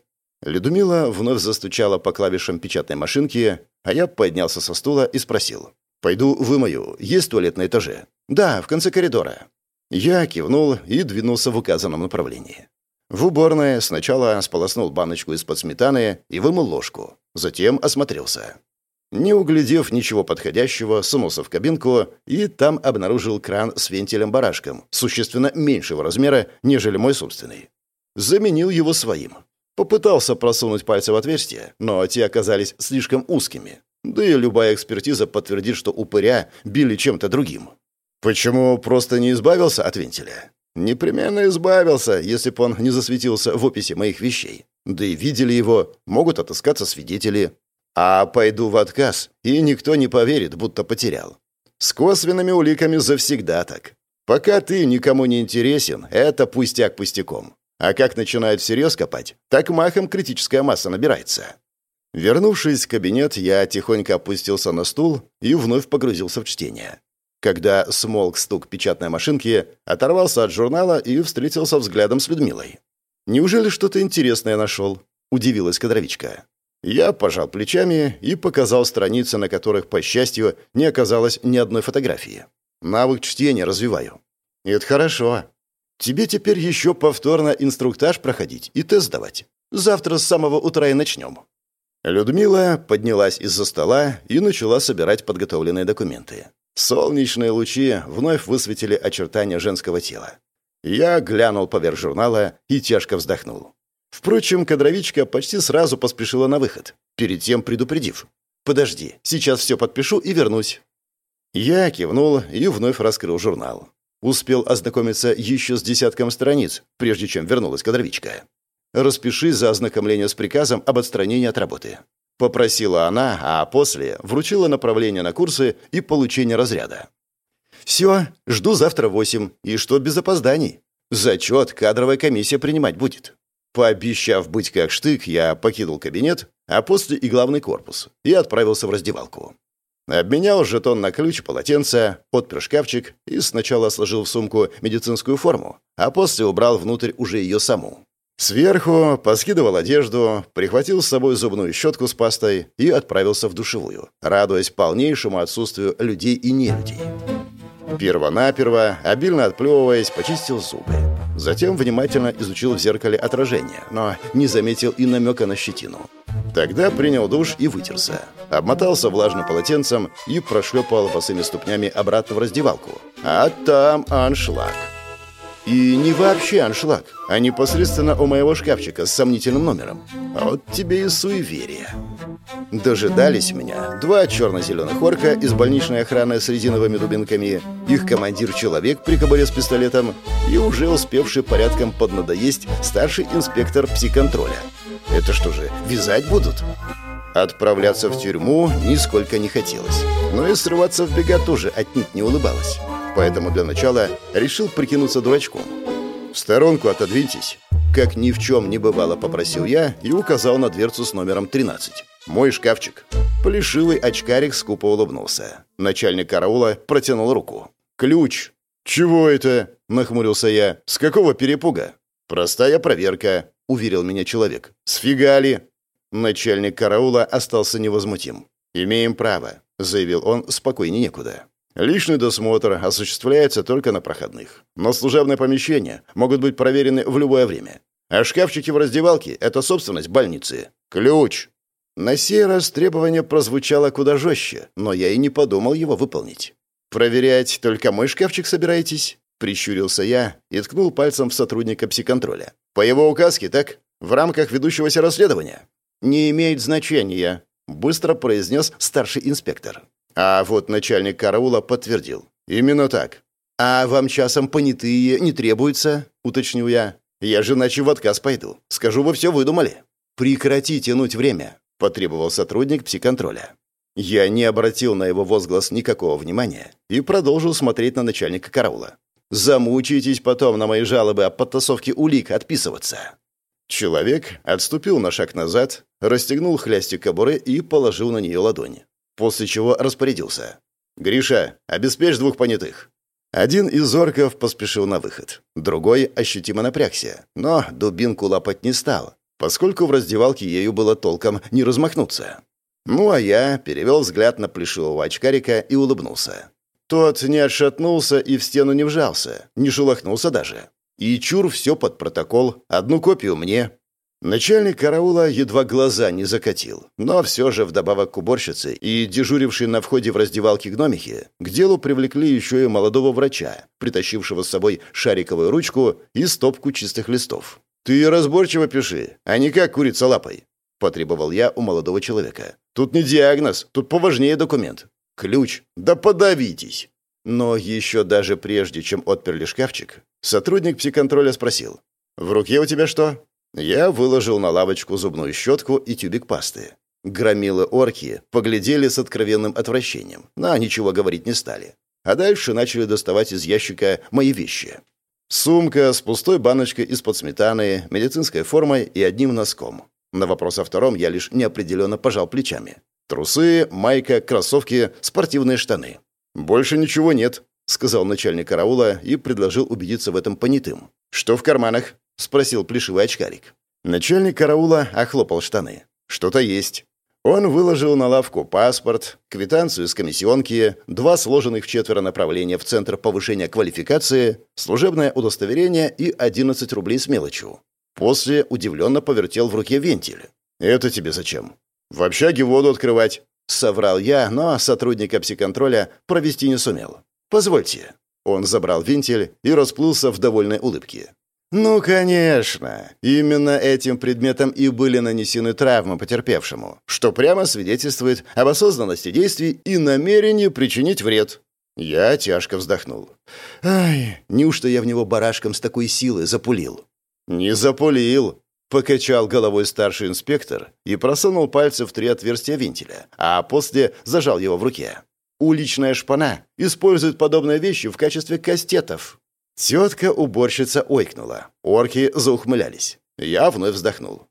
Людмила вновь застучала по клавишам печатной машинки, а я поднялся со стула и спросил. «Пойду вымою. Есть туалет на этаже?» «Да, в конце коридора». Я кивнул и двинулся в указанном направлении. В уборной сначала сполоснул баночку из-под сметаны и вымыл ложку. Затем осмотрелся. Не углядев ничего подходящего, сунулся в кабинку и там обнаружил кран с вентилем-барашком, существенно меньшего размера, нежели мой собственный. Заменил его своим. Попытался просунуть пальцы в отверстие, но те оказались слишком узкими. Да и любая экспертиза подтвердит, что упыря били чем-то другим. Почему просто не избавился от вентиля? Непременно избавился, если бы он не засветился в описи моих вещей. Да и видели его, могут отыскаться свидетели. А пойду в отказ, и никто не поверит, будто потерял. С косвенными уликами завсегда так. Пока ты никому не интересен, это пустяк пустяком. А как начинают всерьез копать, так махом критическая масса набирается. Вернувшись в кабинет, я тихонько опустился на стул и вновь погрузился в чтение. Когда смолк стук печатной машинки, оторвался от журнала и встретился взглядом с Людмилой. «Неужели что-то интересное нашел?» – удивилась кадровичка. Я пожал плечами и показал страницы, на которых, по счастью, не оказалось ни одной фотографии. Навык чтения развиваю. Это хорошо. Тебе теперь еще повторно инструктаж проходить и тест сдавать. Завтра с самого утра и начнем». Людмила поднялась из-за стола и начала собирать подготовленные документы. Солнечные лучи вновь высветили очертания женского тела. Я глянул поверх журнала и тяжко вздохнул. Впрочем, кадровичка почти сразу поспешила на выход, перед тем предупредив. «Подожди, сейчас все подпишу и вернусь». Я кивнул и вновь раскрыл журнал. Успел ознакомиться еще с десятком страниц, прежде чем вернулась кадровичка. «Распиши за ознакомление с приказом об отстранении от работы». Попросила она, а после вручила направление на курсы и получение разряда. «Все, жду завтра восемь, и что без опозданий. Зачет кадровая комиссия принимать будет». Пообещав быть как штык, я покинул кабинет, а после и главный корпус, и отправился в раздевалку. Обменял жетон на ключ, полотенце, отпер шкафчик и сначала сложил в сумку медицинскую форму, а после убрал внутрь уже ее саму. Сверху поскидывал одежду, прихватил с собой зубную щетку с пастой и отправился в душевую, радуясь полнейшему отсутствию людей и нелюдей. Первонаперво, обильно отплевываясь, почистил зубы. Затем внимательно изучил в зеркале отражение, но не заметил и намека на щетину. Тогда принял душ и вытерся. Обмотался влажным полотенцем и прошлепал босыми ступнями обратно в раздевалку. А там аншлаг. И не вообще аншлаг, а непосредственно у моего шкафчика с сомнительным номером. А вот тебе и суеверие. Дожидались меня два черно-зеленых орка из больничной охраны с резиновыми дубинками, их командир-человек при кобуре с пистолетом и уже успевший порядком поднадоесть старший инспектор психконтроля. Это что же, вязать будут? Отправляться в тюрьму нисколько не хотелось. Но и срываться в бега тоже отнюдь не улыбалось. Поэтому для начала решил прикинуться дурачком. «В сторонку отодвиньтесь!» Как ни в чем не бывало, попросил я и указал на дверцу с номером 13. «Мой шкафчик». Плешивый очкарик скупо улыбнулся. Начальник караула протянул руку. «Ключ!» «Чего это?» – нахмурился я. «С какого перепуга?» «Простая проверка», – уверил меня человек. «Сфигали!» Начальник караула остался невозмутим. «Имеем право», – заявил он спокойнее некуда. Личный досмотр осуществляется только на проходных. Но служебные помещения могут быть проверены в любое время. А шкафчики в раздевалке – это собственность больницы. Ключ! На сей раз требование прозвучало куда жестче, но я и не подумал его выполнить. «Проверять только мой шкафчик собираетесь?» Прищурился я и ткнул пальцем в сотрудника психконтроля. «По его указке, так? В рамках ведущегося расследования?» «Не имеет значения», — быстро произнес старший инспектор. А вот начальник караула подтвердил. «Именно так». «А вам часом понятые не требуются?» — уточнил я. «Я же иначе в отказ пойду. Скажу, вы все выдумали». «Прекрати тянуть время», — потребовал сотрудник психконтроля. Я не обратил на его возглас никакого внимания и продолжил смотреть на начальника караула. «Замучаетесь потом на мои жалобы о подтасовке улик отписываться». Человек отступил на шаг назад, расстегнул хлястик кобуры и положил на нее ладони после чего распорядился. «Гриша, обеспечь двух понятых». Один из орков поспешил на выход. Другой ощутимо напрягся, но дубинку лапать не стал, поскольку в раздевалке ею было толком не размахнуться. Ну, а я перевел взгляд на плешивого очкарика и улыбнулся. Тот не отшатнулся и в стену не вжался, не шелохнулся даже. И чур все под протокол, одну копию мне. Начальник караула едва глаза не закатил, но все же вдобавок к уборщице и дежурившей на входе в раздевалке гномихи к делу привлекли еще и молодого врача, притащившего с собой шариковую ручку и стопку чистых листов. «Ты разборчиво пиши, а не как курица лапой», — потребовал я у молодого человека. «Тут не диагноз, тут поважнее документ. Ключ. Да подавитесь!» Но еще даже прежде, чем отперли шкафчик, сотрудник психконтроля спросил. «В руке у тебя что?» Я выложил на лавочку зубную щетку и тюбик пасты. Громилы орки поглядели с откровенным отвращением, но ничего говорить не стали. А дальше начали доставать из ящика мои вещи. Сумка с пустой баночкой из-под сметаны, медицинской формой и одним носком. На вопрос о втором я лишь неопределенно пожал плечами. Трусы, майка, кроссовки, спортивные штаны. «Больше ничего нет», — сказал начальник караула и предложил убедиться в этом понятым. «Что в карманах?» — спросил плешивый очкарик. Начальник караула охлопал штаны. «Что-то есть». Он выложил на лавку паспорт, квитанцию с комиссионки, два сложенных в четверо направления в Центр повышения квалификации, служебное удостоверение и 11 рублей с мелочью. После удивленно повертел в руке вентиль. «Это тебе зачем?» «В общаге воду открывать», — соврал я, но сотрудника психконтроля провести не сумел. «Позвольте». Он забрал вентиль и расплылся в довольной улыбке. «Ну, конечно. Именно этим предметом и были нанесены травмы потерпевшему, что прямо свидетельствует об осознанности действий и намерении причинить вред». Я тяжко вздохнул. «Ай, неужто я в него барашком с такой силой запулил?» «Не запулил», — покачал головой старший инспектор и просунул пальцы в три отверстия вентиля, а после зажал его в руке. «Уличная шпана использует подобные вещи в качестве кастетов». Тетка-уборщица ойкнула. Орки заухмылялись. Я вновь вздохнул.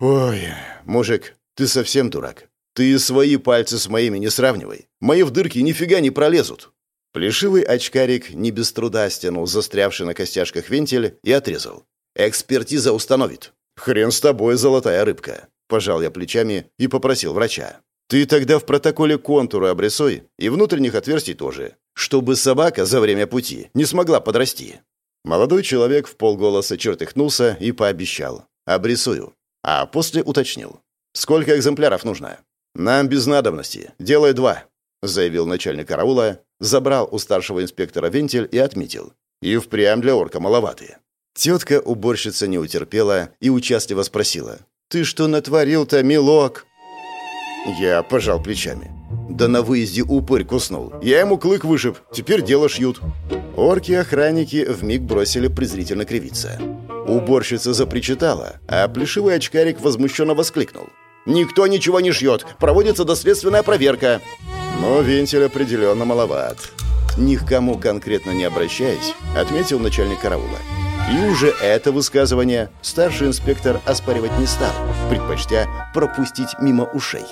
«Ой, мужик, ты совсем дурак. Ты свои пальцы с моими не сравнивай. Мои в дырки нифига не пролезут». Плешивый очкарик не без труда стянул застрявший на костяшках вентиль и отрезал. «Экспертиза установит». «Хрен с тобой, золотая рыбка», – пожал я плечами и попросил врача. «Ты тогда в протоколе контуры обрисуй и внутренних отверстий тоже чтобы собака за время пути не смогла подрасти. Молодой человек в полголоса чертыхнулся и пообещал. «Обрисую». А после уточнил. «Сколько экземпляров нужно?» «Нам без надобности. Делай два», — заявил начальник караула, забрал у старшего инспектора вентиль и отметил. «И впрямь для орка маловатые». Тетка-уборщица не утерпела и участливо спросила. «Ты что натворил-то, милок?» Я пожал плечами. Да на выезде упырь куснул. Я ему клык вышиб. Теперь дело шьют. Орки-охранники вмиг бросили презрительно кривиться. Уборщица запричитала, а плешивый очкарик возмущенно воскликнул. «Никто ничего не шьет. Проводится доследственная проверка». Но вентиль определенно маловат. Ни к кому конкретно не обращаясь, отметил начальник караула. И уже это высказывание старший инспектор оспаривать не стал, предпочтя пропустить мимо ушей.